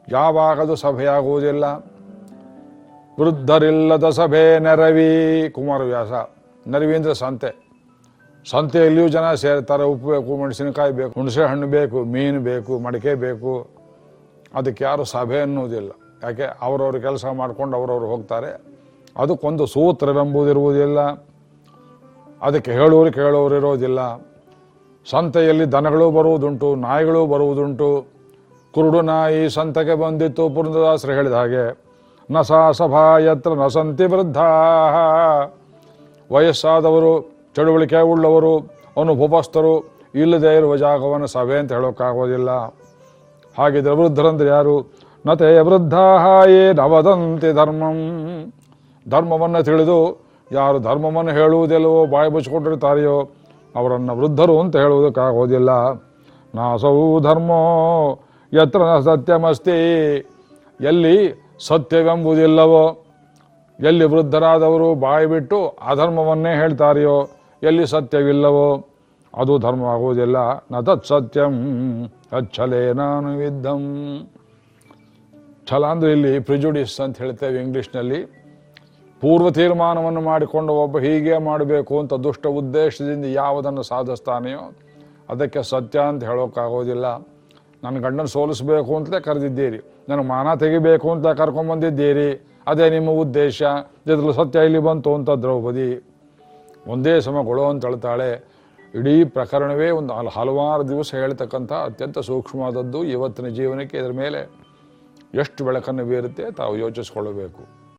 ಯಾವಾಗ ಅದು ಸಭೆಯಾಗುವುದಿಲ್ಲ. ವೃದ್ಧರಿಲ್ಲದ ಸಭೆ ನೆರವಿ. ಕುಮಾರವ್ಯಾಸ ನೆರವಿ ಅಂದರೆ ಸಂತೆ. ಸಂತೆಯಲ್ಲಿಯೂ ಜನ ಸೇರ್ತಾರೆ. ಉಪ್ಪು ಬೇಕು, ಮೆಣಸಿನಕಾಯಿ ಬೇಕು ಹುಣಸೆ ಹಣ್ಣು ಬೇಕು, ಮೀನು ಬೇಕು, ಮಡಿಕೆ ಬೇಕು. ಅದಕ್ಕೆ ಯಾರು ಸಭೆ ಅನ್ನುವುದಿಲ್ಲ. ಯಾಕೆ? ಅವರವ್ರ ಕೆಲಸ ಮಾಡ್ಕೊಂಡು ಅವರವ್ರು ಹೋಗ್ತಾರೆ. ಅದಕ್ಕೊಂದು ಸೂತ್ರವೆಂಬುದಿರುವುದಿಲ್ಲ. ಅದಕ್ಕೆ ಹೇಳೋರು ಕೇಳೋರು ಇರೋದಿಲ್ಲ. ಸಂತೆಯಲ್ಲಿ ದನಗಳು ಬರುವುದುಂಟು, ನಾಯಿಗಳು ಬರುವುದುಂಟು. ಕುರುಡು ನಾಯಿ ಸಂತೆಗೆ ಬಂದಿತ್ತು ಪುರಂದದಾಸರು ಹೇಳಿದ ಹಾಗೆ, ನಸಾ ಸಭಾ ಯತ್ರ ನ ಸಂತಿ ವೃದ್ಧಾ. ವಯಸ್ಸಾದವರು, ಚಳುವಳಿಕೆ ಉಳ್ಳವರು, ಅನುಭವಸ್ಥರು, ಇಲ್ಲದೇ ಇರುವ ಜಾಗವನ್ನು ಸಭೆ ಅಂತ ಹೇಳೋಕ್ಕಾಗೋದಿಲ್ಲ. ಹಾಗಿದ್ರೆ ವೃದ್ಧರಂದ್ರೆ ಯಾರು? ನತೆ ವೃದ್ಧಾ ಏ ನವದಂತಿ ಧರ್ಮಂ. ಧರ್ಮವನ್ನು ತಿಳಿದು ಯಾರು ಧರ್ಮವನ್ನು ಹೇಳುವುದಿಲ್ಲವೋ ಬಾಯಿ ಬಚ್ಚಿಕೊಂಡಿರ್ತಾರೆಯೋ ಅವರನ್ನು ವೃದ್ಧರು ಅಂತ ಹೇಳುವುದಕ್ಕಾಗೋದಿಲ್ಲ ನಾಸೌ ಧರ್ಮೋ ಯತ್ರ ಸತ್ಯಮಸ್ತಿ. ಎಲ್ಲಿ ಸತ್ಯವೆಂಬುದಿಲ್ಲವೋ, ಎಲ್ಲಿ ವೃದ್ಧರಾದವರು ಬಾಯಿ ಬಿಟ್ಟು ಅಧರ್ಮವನ್ನೇ ಹೇಳ್ತಾರೆಯೋ, ಎಲ್ಲಿ ಸತ್ಯವಿಲ್ಲವೋ, ಅದು ಧರ್ಮ ಆಗುವುದಿಲ್ಲ ನ ತತ್ ಸತ್ಯಂ ಅಚ್ಛಲೇ ನಾನು ವಿದ್ಧಂ ಛಲ ಅಂದ್ರೆ ಇಲ್ಲಿ ಪ್ರಿಜುಡಿಸ್ ಅಂತ ಹೇಳ್ತೇವೆ ಇಂಗ್ಲಿಷ್ನಲ್ಲಿ ಪೂರ್ವ ತೀರ್ಮಾನವನ್ನು ಮಾಡಿಕೊಂಡು ಒಬ್ಬ ಹೀಗೆ ಮಾಡಬೇಕು ಅಂತ ದುಷ್ಟ ಉದ್ದೇಶದಿಂದ ಯಾವುದನ್ನು ಸಾಧಿಸ್ತಾನೆಯೋ ಅದಕ್ಕೆ ಸತ್ಯ ಅಂತ ಹೇಳೋಕ್ಕಾಗೋದಿಲ್ಲ. ನನ್ನ ಗಂಡನ ಸೋಲಿಸಬೇಕು ಅಂತಲೇ ಕರೆದಿದ್ದೀರಿ. ನನಗೆ ಮಾನ ತೆಗಿಬೇಕು ಅಂತ ಕರ್ಕೊಂಬಂದಿದ್ದೀರಿ ಅದೇ ನಿಮ್ಮ ಉದ್ದೇಶ. ಇದ್ರಲ್ಲಿ ಸತ್ಯ ಇಲ್ಲಿ ಬಂತು ಅಂತ ದ್ರೌಪದಿ ಒಂದೇ ಸಮ ಗೊಳು ಅಂತ ಹೇಳ್ತಾಳೆ. ಇಡೀ ಪ್ರಕರಣವೇ ಒಂದು ಹಲ, ಹಲವಾರು ದಿವಸ ಹೇಳ್ತಕ್ಕಂಥ ಅತ್ಯಂತ ಸೂಕ್ಷ್ಮವಾದದ್ದು ಇವತ್ತಿನ ಜೀವನಕ್ಕೆ ಇದರ ಮೇಲೆ ಎಷ್ಟು ಬೆಳಕನ್ನು ಬೀರುತ್ತೆ ತಾವು ಯೋಚಿಸ್ಕೊಳ್ಳಬೇಕು.